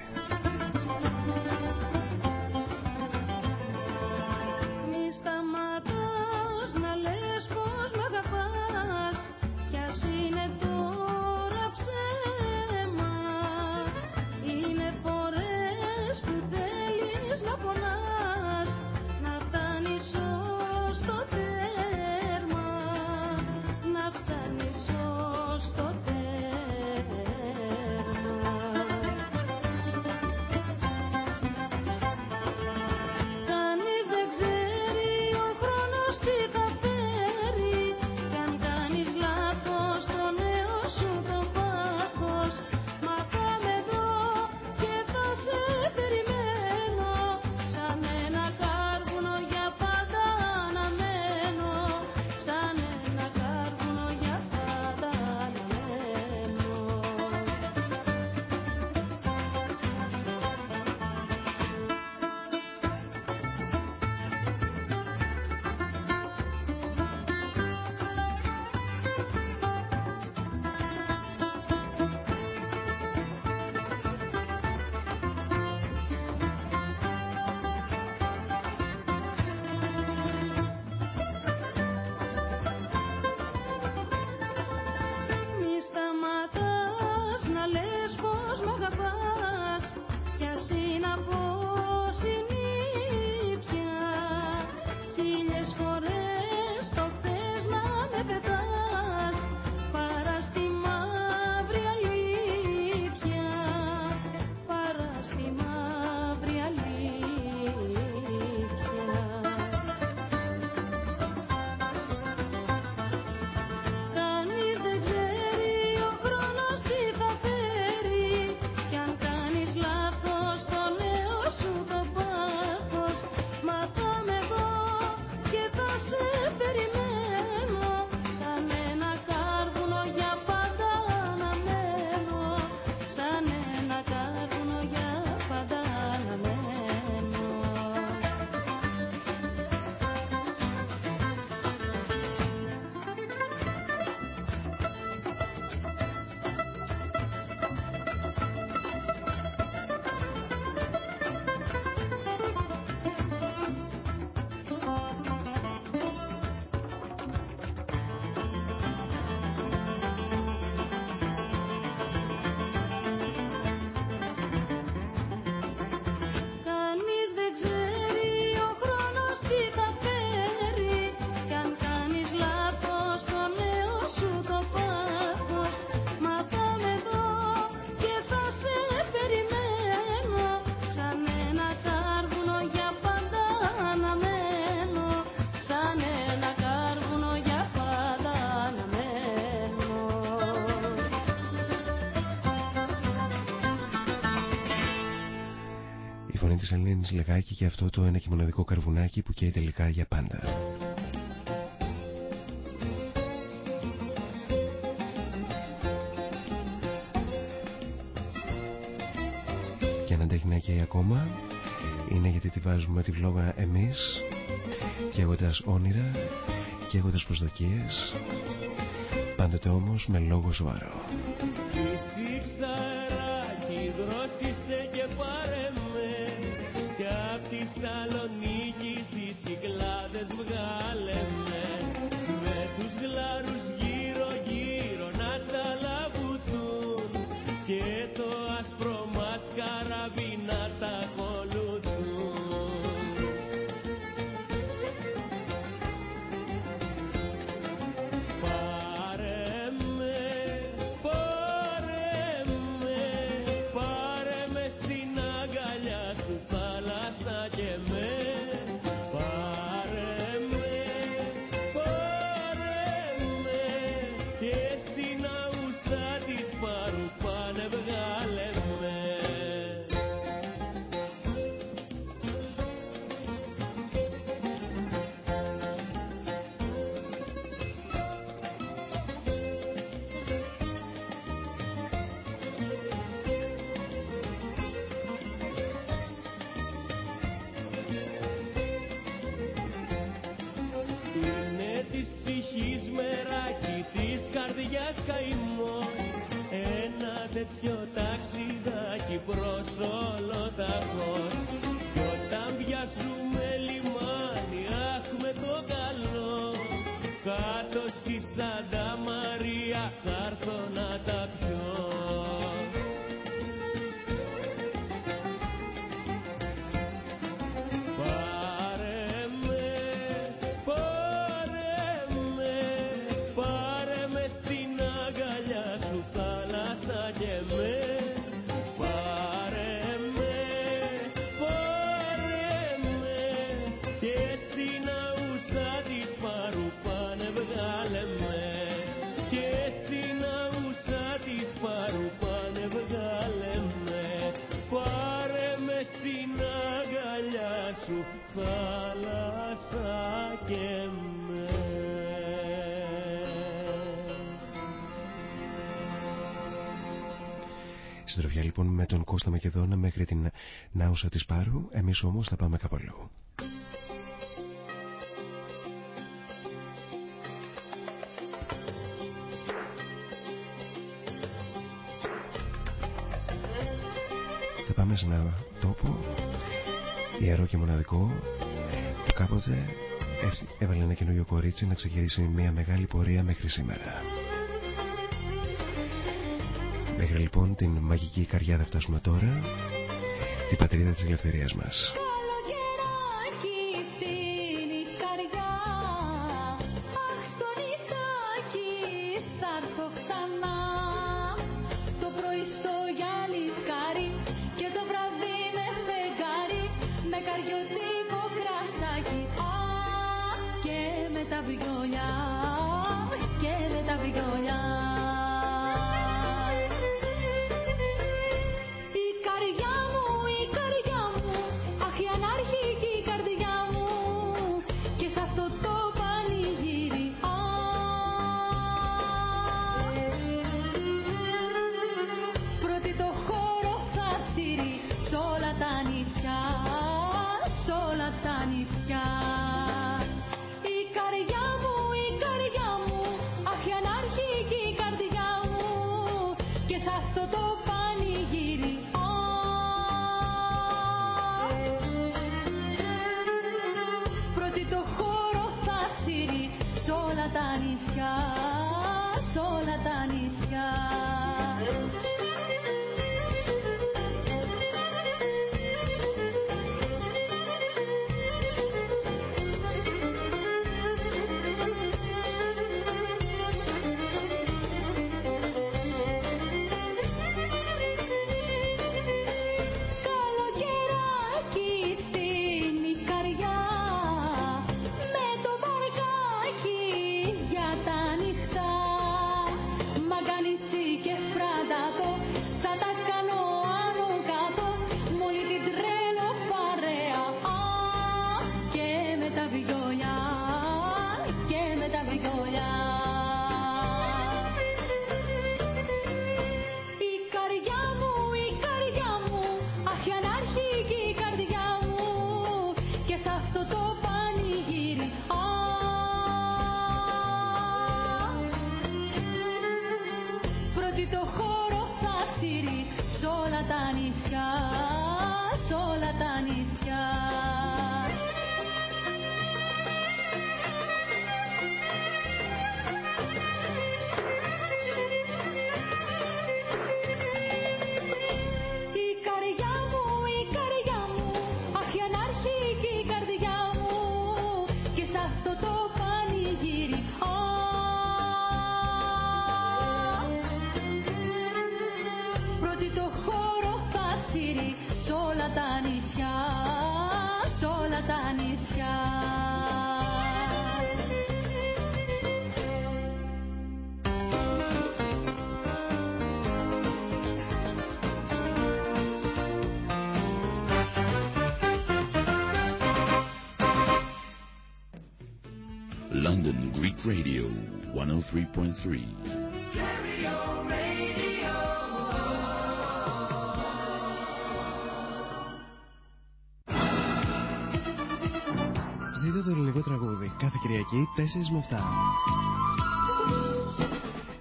Λεγάκι και αυτό το ένα και μοναδικό καρβουνάκι που καίει τελικά για πάντα. Και αν αντέχει να καίει ακόμα είναι γιατί τη βάζουμε τη βλόγα εμείς και έχοντας όνειρα και έχοντας προσδοκίες πάντοτε όμως με λόγο σοβαρό. Συντροφιά λοιπόν με τον Κώστα Μακεδόνα μέχρι την Νάουσα της Πάρου. Εμείς όμως θα πάμε κάπου αλλού. Θα πάμε σε ένα τόπο ιερό και μοναδικό που κάποτε έβαλε ένα καινούριο κορίτσι να ξεκινήσει μια μεγάλη πορεία μέχρι σήμερα. Μέχρι λοιπόν την μαγική καρδιά θα φτάσουμε τώρα την πατρίδα της ελευθερίας μας. Κάθε Κυριακή 4 με 7.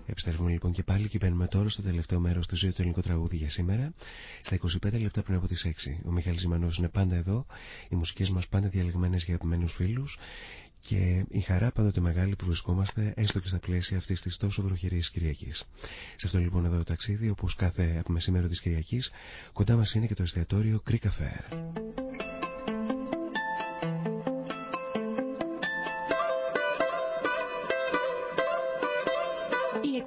Επιστρέφουμε λοιπόν και πάλι και μπαίνουμε τώρα στο τελευταίο μέρος του ζωή του ελληνικού τραγούδι για σήμερα. Στα 25 λεπτά πριν από τις 6. Ο Μιχάλης Ζημανός είναι πάντα εδώ. Οι μουσικές μας πάντα διαλεγμένες για αγαπημένους φίλους. Και η χαρά πάντοτε μεγάλη που βρισκόμαστε έστω και στα πλαίσια αυτής της τόσο βροχερής Κυριακής. Σε αυτό λοιπόν εδώ το ταξίδι, όπως κάθε από μεσήμερο της Κυριακής, κοντά μας είναι και το εστιατόριο Greek Affair.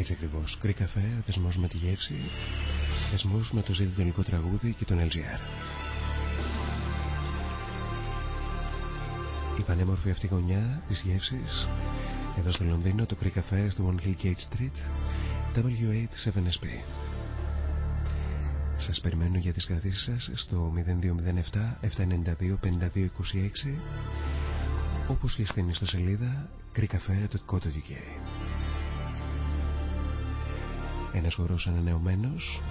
Έτσι ακριβώς. Κρυ καφέ, δεσμό με τη γεύση, δεσμό με το ζήτητο ελληνικό τραγούδι και τον LGR. Η πανέμορφη αυτή γωνιά της γεύσης εδώ στο Λονδίνο, το Κρυ καφέ στο One Hill Gate Street, W87SP. Σας περιμένω για τις κρατήσεις σας στο 0207 792 5226 όπως και στην ιστοσελίδα κρυκαφέ.co.uk Ένας χορός ανανεωμένος.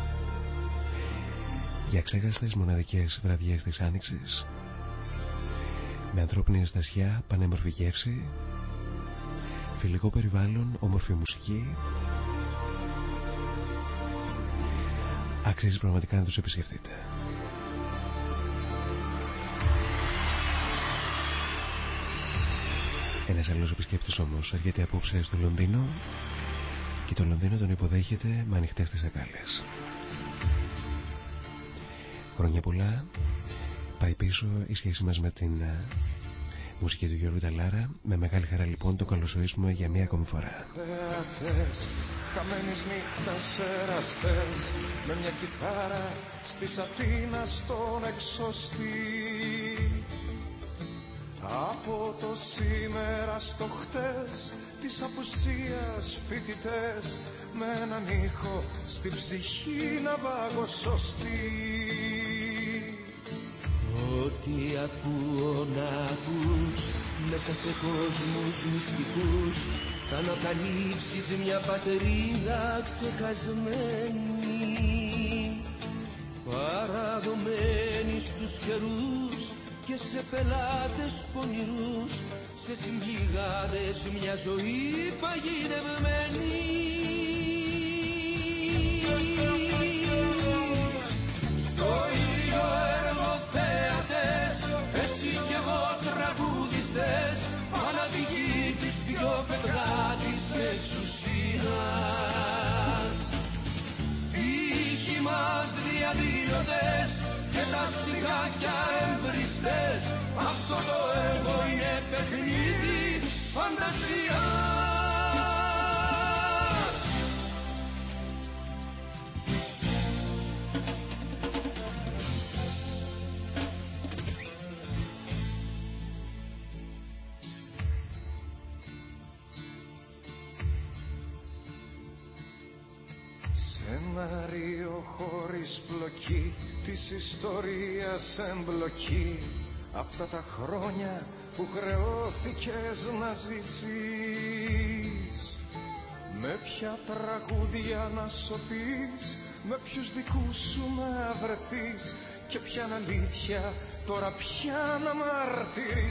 Για ξέχαστες μοναδικές βραδιές της Άνοιξης. Με ανθρώπινη αστασιά, πανέμορφη γεύση. Φιλικό περιβάλλον, όμορφη μουσική. Αξίζει πραγματικά να τους επισκεφτείτε. Ένας άλλος επισκέπτης όμως έρχεται απόψε στο Λονδίνο και το Λονδίνο τον υποδέχεται με ανοιχτές τις αγκάλες. Χρόνια πολλά πάει πίσω η σχέση μας με την ε, μουσική του Γιώργου Ταλάρα. Με μεγάλη χαρά λοιπόν το καλωσορίσουμε για μία ακόμη φορά. Χαμένης νύχτας εραστές Με μια κιθάρα στη σατίνα στον εξωστή Από το σήμερα στο χτες Της απουσίας φοιτητές Με έναν ήχο στην ψυχή να βάγω σωστή. Ό,τι ακούω να ακούς Μέσα σε κόσμους μυστικούς θα ανακαλύψεις μια πατρίδα ξεχασμένη παραδομένη στους καιρούς και σε πελάτες πονηρούς σε συμπληγάδες μια ζωή παγιδευμένη. Το ίδιο έργο θέατες εσύ κι εγώ τραγουδιστές Παναδικοί της πιο πετράτης εξουσίας. Ήχοι μας διαδήλωτες και τα στιχάκια εμπριστές Αυτό το έργο είναι παιχνίδι φαντασίας. Σενάριο χωρίς πλοκή της ιστορίας εμπλοκή Αυτά τα χρόνια που χρεώθηκες να ζήσεις. Με ποια τραγούδια να σωθείς Με ποιους δικούς σου να βρεθείς Και ποια αλήθεια τώρα πια να μαρτυρήσεις.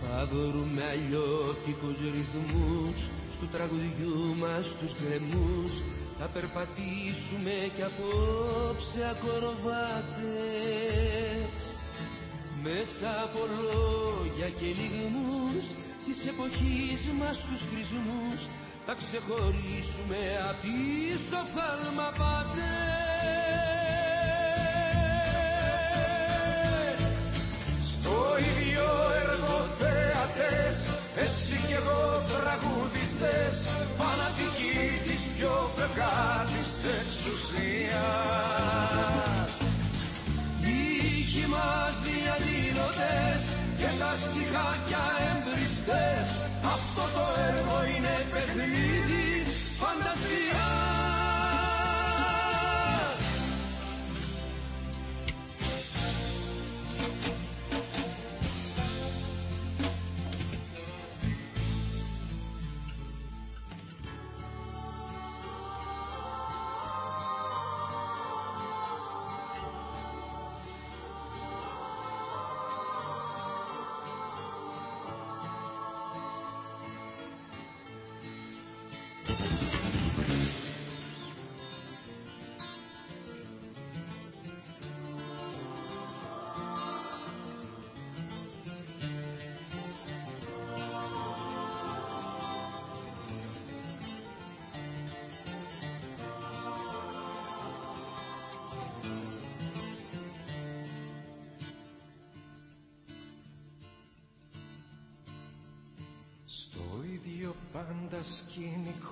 Θα βρούμε αλλιώτικους ρυθμούς του τραγουδιού μας τους γκρεμούς θα περπατήσουμε κι απόψε ακροβάτες μέσα από λόγια και λιγμούς της εποχής μας τους χρησμούς θα ξεχωρίσουμε απ' τις οφθαλμαπάτες Στο ίδιο έργο θεατές εσύ κι εγώ τραγουδιστές Φανατικοί της πιο φευγάτης εξουσίας Ήχοι μας διαδήλωτες και τα στιχάκια εμπριστές. Αυτό το έργο είναι παιχνίδι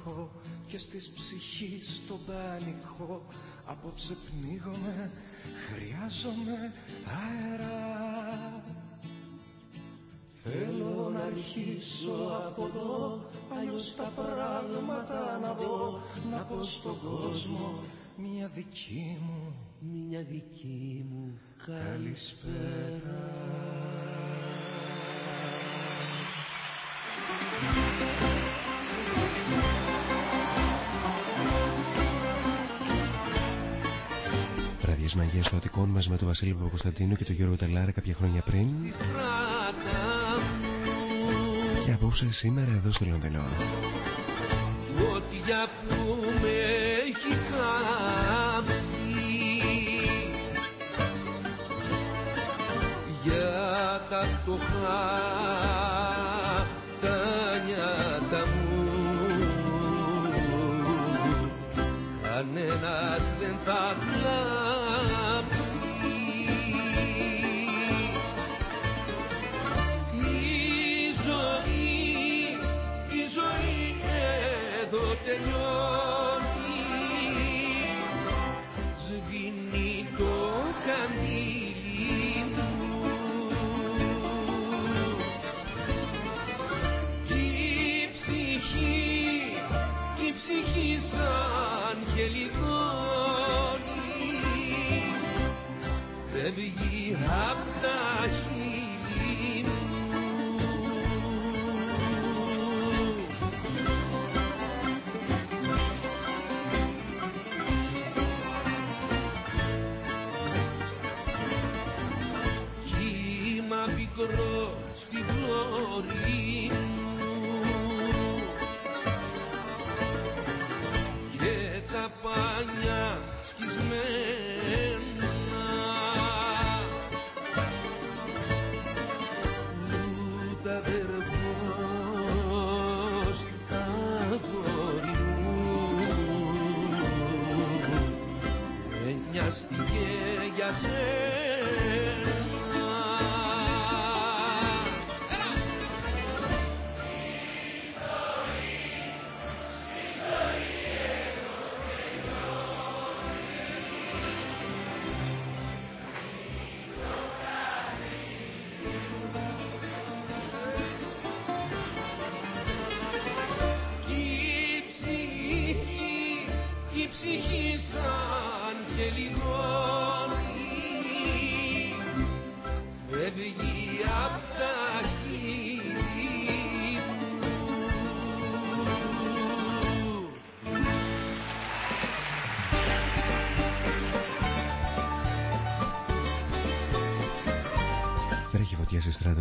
σκηνικό και στις ψυχής το πανικό. Απόψε πνίγομαι, χρειάζομαι αέρα. Θέλω να αρχίσω από εδώ Αλλιώς τα πράγματα να δω. Να πω στον κόσμο μια δική μου Μια δική μου καλησπέρα Βραδιές μαγείας των Αττικών μαζί με τον Βασίλη Παπακοσταντίνο και τον Γιώργο Τελάρα κάποια χρόνια πριν. Και απόψε σήμερα εδώ στο Λονδινό. Φωτιά που με έχει κάψει για τα φτωχά τα νιάτα μου. Κανένας δεν θα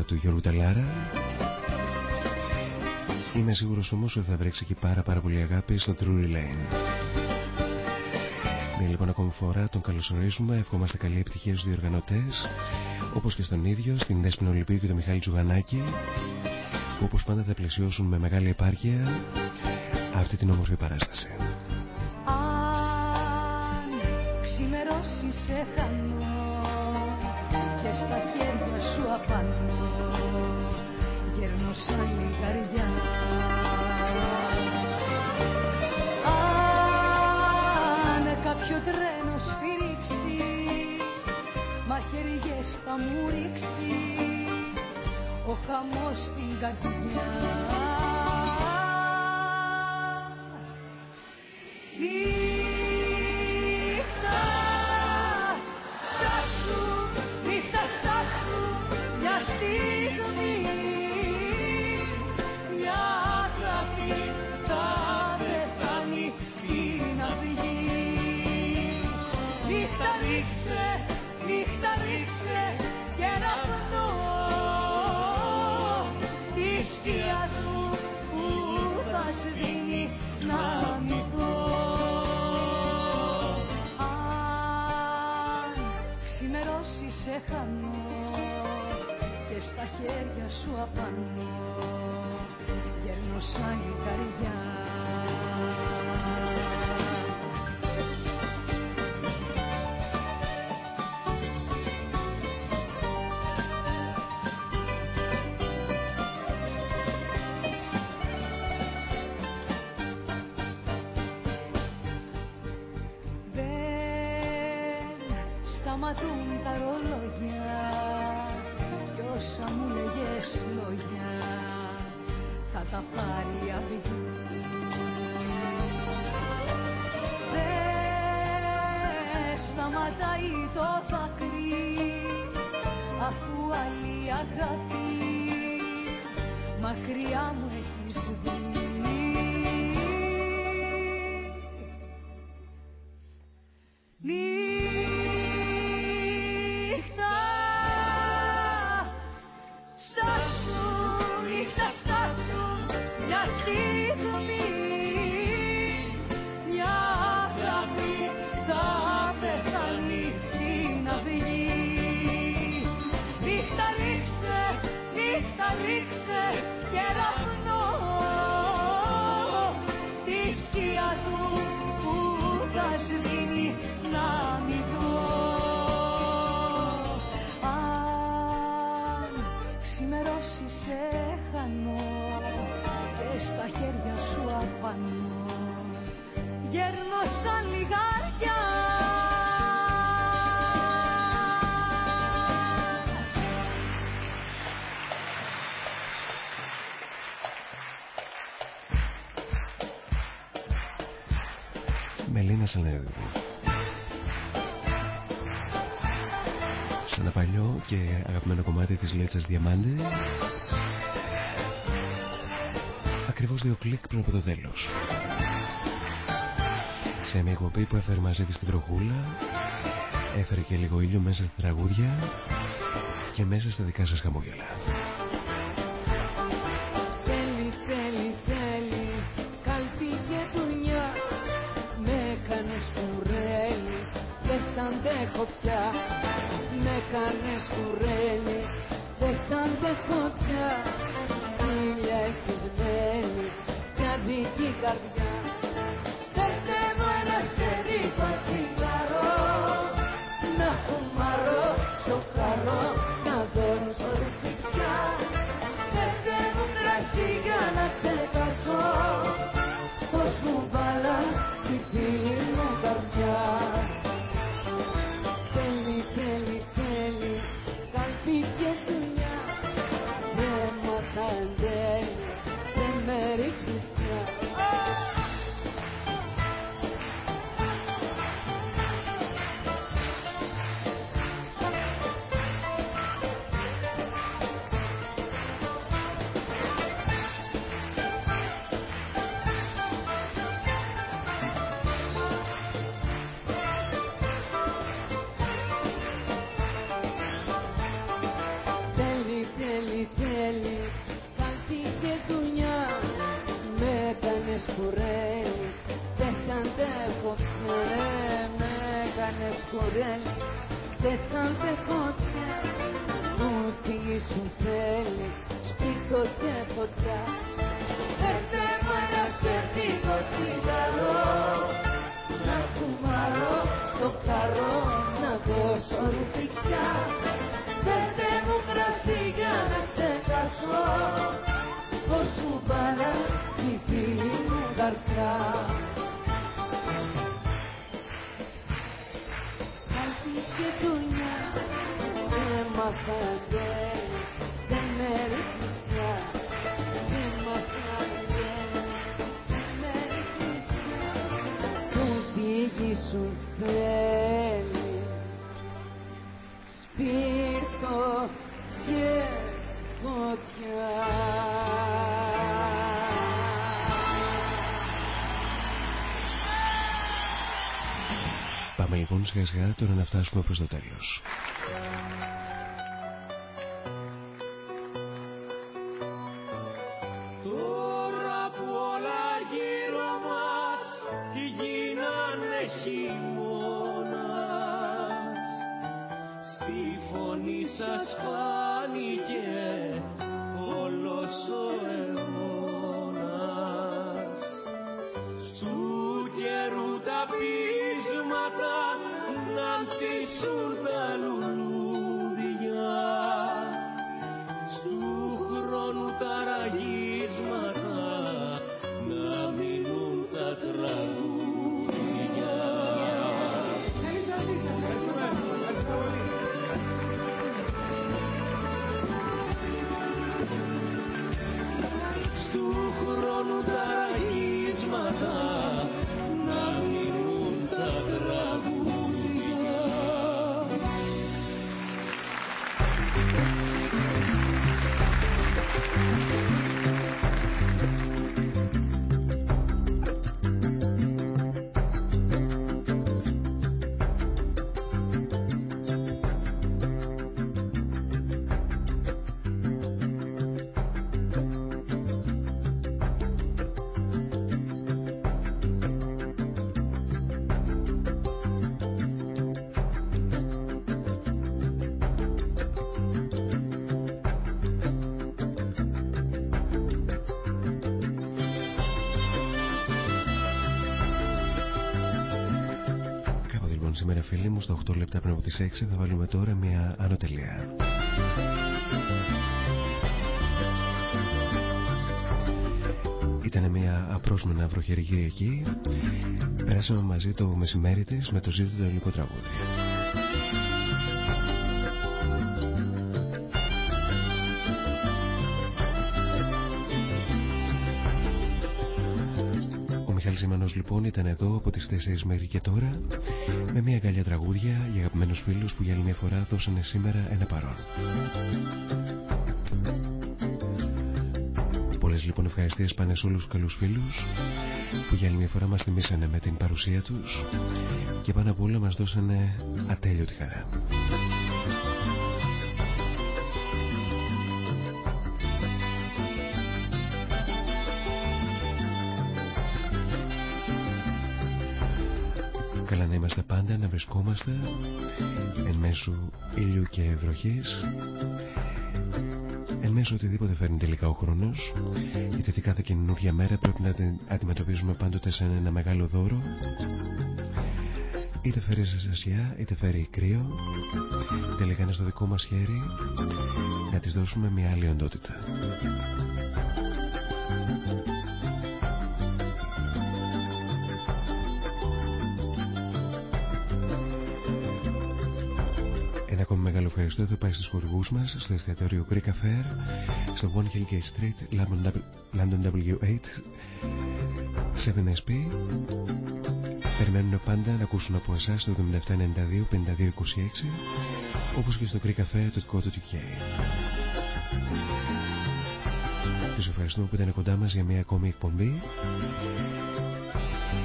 του Γιώργου Ταλάρα. Είμαι σίγουρος όμως ότι θα βρέξει εκεί πάρα πάρα πολύ αγάπη στο Drury Lane. Μια λοιπόν ακόμη φορά τον καλωσορίζουμε, ευχόμαστε καλή επιτυχία στους διοργανωτές, όπως και στον ίδιο, στην Δέσποινα Ολυμπίου και τον Μιχάλη Τζουγανάκη, που όπως πάντα θα πλαισιώσουν με μεγάλη επάρκεια αυτή την όμορφη παράσταση. un tarolo. Ένα παλιό και αγαπημένο κομμάτι της Λέτσας Διαμάντη Ακριβώς δύο κλικ πριν από το τέλος. Σε μια εκπομπή που έφερε μαζί της την τροχούλα Έφερε και λίγο ήλιο μέσα στα τραγούδια Και μέσα στα δικά σας χαμόγελα. λοιπόν σιγά σιγά τώρα να φτάσουμε προς το τέλος. Σήμερα φίλοι μου στα 8 λεπτά πριν από τις 6 θα βάλουμε τώρα μια ανωτελεία. Ήταν μια απρόσμενα βροχερή Κυριακή. Περάσαμε μαζί το μεσημέρι της με το ζήτητο το ελληνικό τραγούδι. Μιχάλης Ιμανός λοιπόν ήταν εδώ από τις 4 μέχρι και τώρα με μια αγκαλιά τραγούδια για αγαπημένους φίλους που για άλλη μια φορά δώσανε σήμερα ένα παρόν. Πολλές λοιπόν ευχαριστίες πάνε σε όλους τους καλούς φίλους που για άλλη μια φορά μας θυμίσανε με την παρουσία τους και πάνω απ' όλα μας δώσανε ατέλειωτη χαρά. Βρισκόμαστε εν μέσω ήλιου και βροχής εν μέσω οτιδήποτε φέρνει τελικά ο χρόνος γιατί κάθε καινούργια μέρα πρέπει να την αντιμετωπίζουμε πάντοτε σαν ένα μεγάλο δώρο. Είτε φέρει ζεστασιά είτε φέρει κρύο τελικά είναι στο δικό μας χέρι να της δώσουμε μια άλλη οντότητα ευχαριστώ θα πάει στους χορηγούς μας στο εστιατόριο Greek Affair στο One Hill Gate Street London W8 7SP Περιμένουν πάντα να ακούσουν από εσάς το 7792-5226 όπως και στο Greek Affair του του UK. Τους ευχαριστούμε που ήταν κοντά μας για μια ακόμη εκπομπή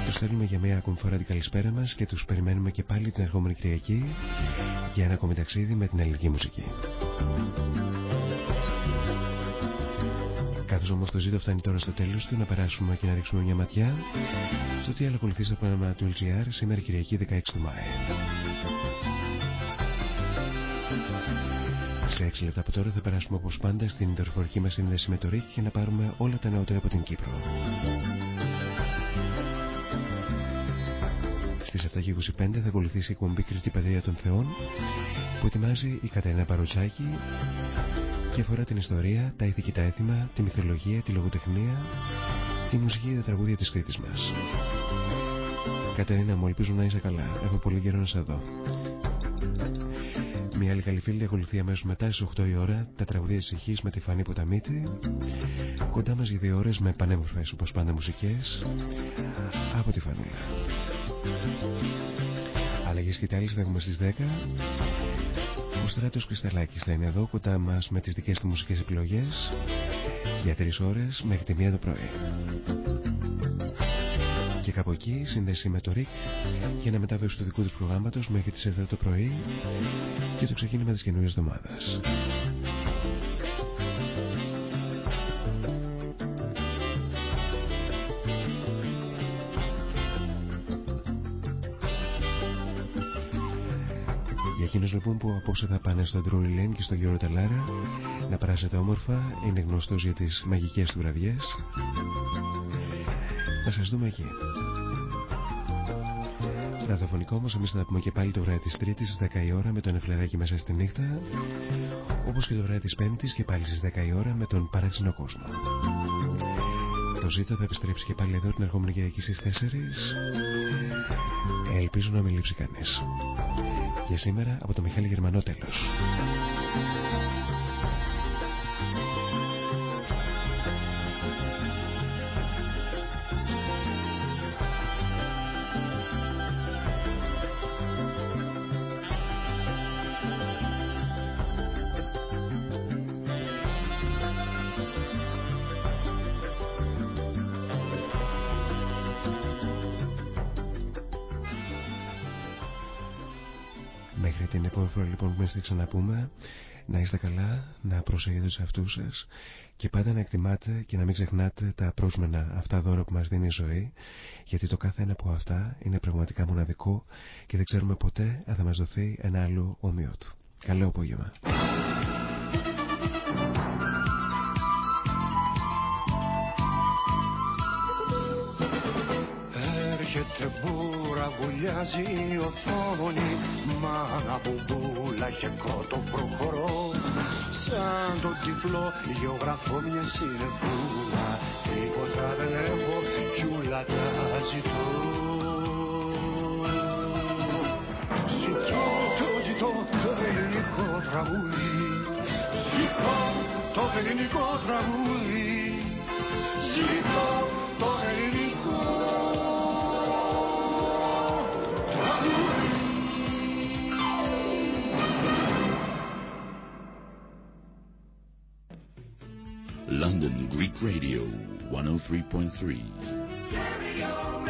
τους στέλνουμε για μια ακόμη φορά την καλησπέρα μας και τους περιμένουμε και πάλι την ερχόμενη Κυριακή για ένα ακόμη ταξίδι με την ελληνική μουσική. Καθώς όμως το ζήτο φτάνει τώρα στο τέλος του να περάσουμε και να ρίξουμε μια ματιά στο τι άλλο ακολουθεί στο πρόγραμμα του LGR σήμερα Κυριακή 16 του Μάη. Σε 6 λεπτά από τώρα θα περάσουμε όπως πάντα στην δορυφορική μας σύνδεση με το ΡΙΚ για να πάρουμε όλα τα νεότερα από την Κύπρο. Στις 7.25 θα ακολουθήσει η εκπομπή Κρήτη Παιδεία των Θεών που ετοιμάζει η Κατερίνα Παροτσάκη και αφορά την ιστορία, τα ήθη και τα έθιμα, τη μυθολογία, τη λογοτεχνία, τη μουσική και τα τραγούδια της Κρήτης μας. Κατερίνα μου, ελπίζω να είσαι καλά. Έχω πολύ καιρό να σε δω. Μια άλλη καλή φίλη ακολουθεί αμέσως μετά στις 8 η ώρα τα τραγουδία της ηχής με τη φανή Ποταμίτη. Κοντά μας για δύο ώρες με πανέμορφες όπως πάντα μουσικές από τη φανούλα. Αλλαγές και τα θα έχουμε στις 10. Ο Στράτος Κρυσταλάκης θα είναι εδώ κοντά μας με τις δικές του μουσικές επιλογές για τρεις ώρες μέχρι τη μία το πρωί. Και κάπου εκεί σύνδεση με το ΡΙΚ για να μετάδοση του δικού του προγράμματος μέχρι τις 7 το πρωί και το ξεκίνημα της καινούργια εβδομάδας. Για εκείνους λοιπόν που απόψε θα πάνε στον Drury Lane και στον Γιώργο Ταλάρα να περάσετε όμορφα, είναι γνωστός για τις μαγικές του βραδιές. Θα σας δούμε εκεί. Ραδιοφωνικό όμω, εμείς θα τα πούμε και πάλι το βράδυ της Τρίτης στις 10 η ώρα με τον Εφλεράκι μέσα στη νύχτα. Όπως και το βράδυ της Πέμπτης και πάλι στις 10 η ώρα με τον Παράξενο Κόσμο. Το ζήτο θα επιστρέψει και πάλι εδώ την ερχόμενη Κυριακή στις 4. Ελπίζω να μην λείψει κανείς. Για σήμερα από το Μιχάλη Γερμανό τέλος. θα ξαναπούμε να είστε καλά, να προσέχετε σε αυτούς σας και πάντα να εκτιμάτε και να μην ξεχνάτε τα πρόσμενα αυτά δώρα που μας δίνει η ζωή γιατί το κάθε ένα από αυτά είναι πραγματικά μοναδικό και δεν ξέρουμε ποτέ αν θα μας δοθεί ένα άλλο ομοιό του. Καλό απόγευμα. Έρχεται μπούρα, βουλιάζει η οθόνη Μάνα μπουμπούλα και κότο προχωρώ. Σαν το τυφλό γεωγραφώ μια συνεπούλα Τίποτα δεν έχω κι ούλα τα ζητώ. Ζητώ, το ζητώ το ελληνικό τραγούδι. Ζητώ το ελληνικό τραγούδι. Ζητώ London Greek Radio 103.3. Stereo.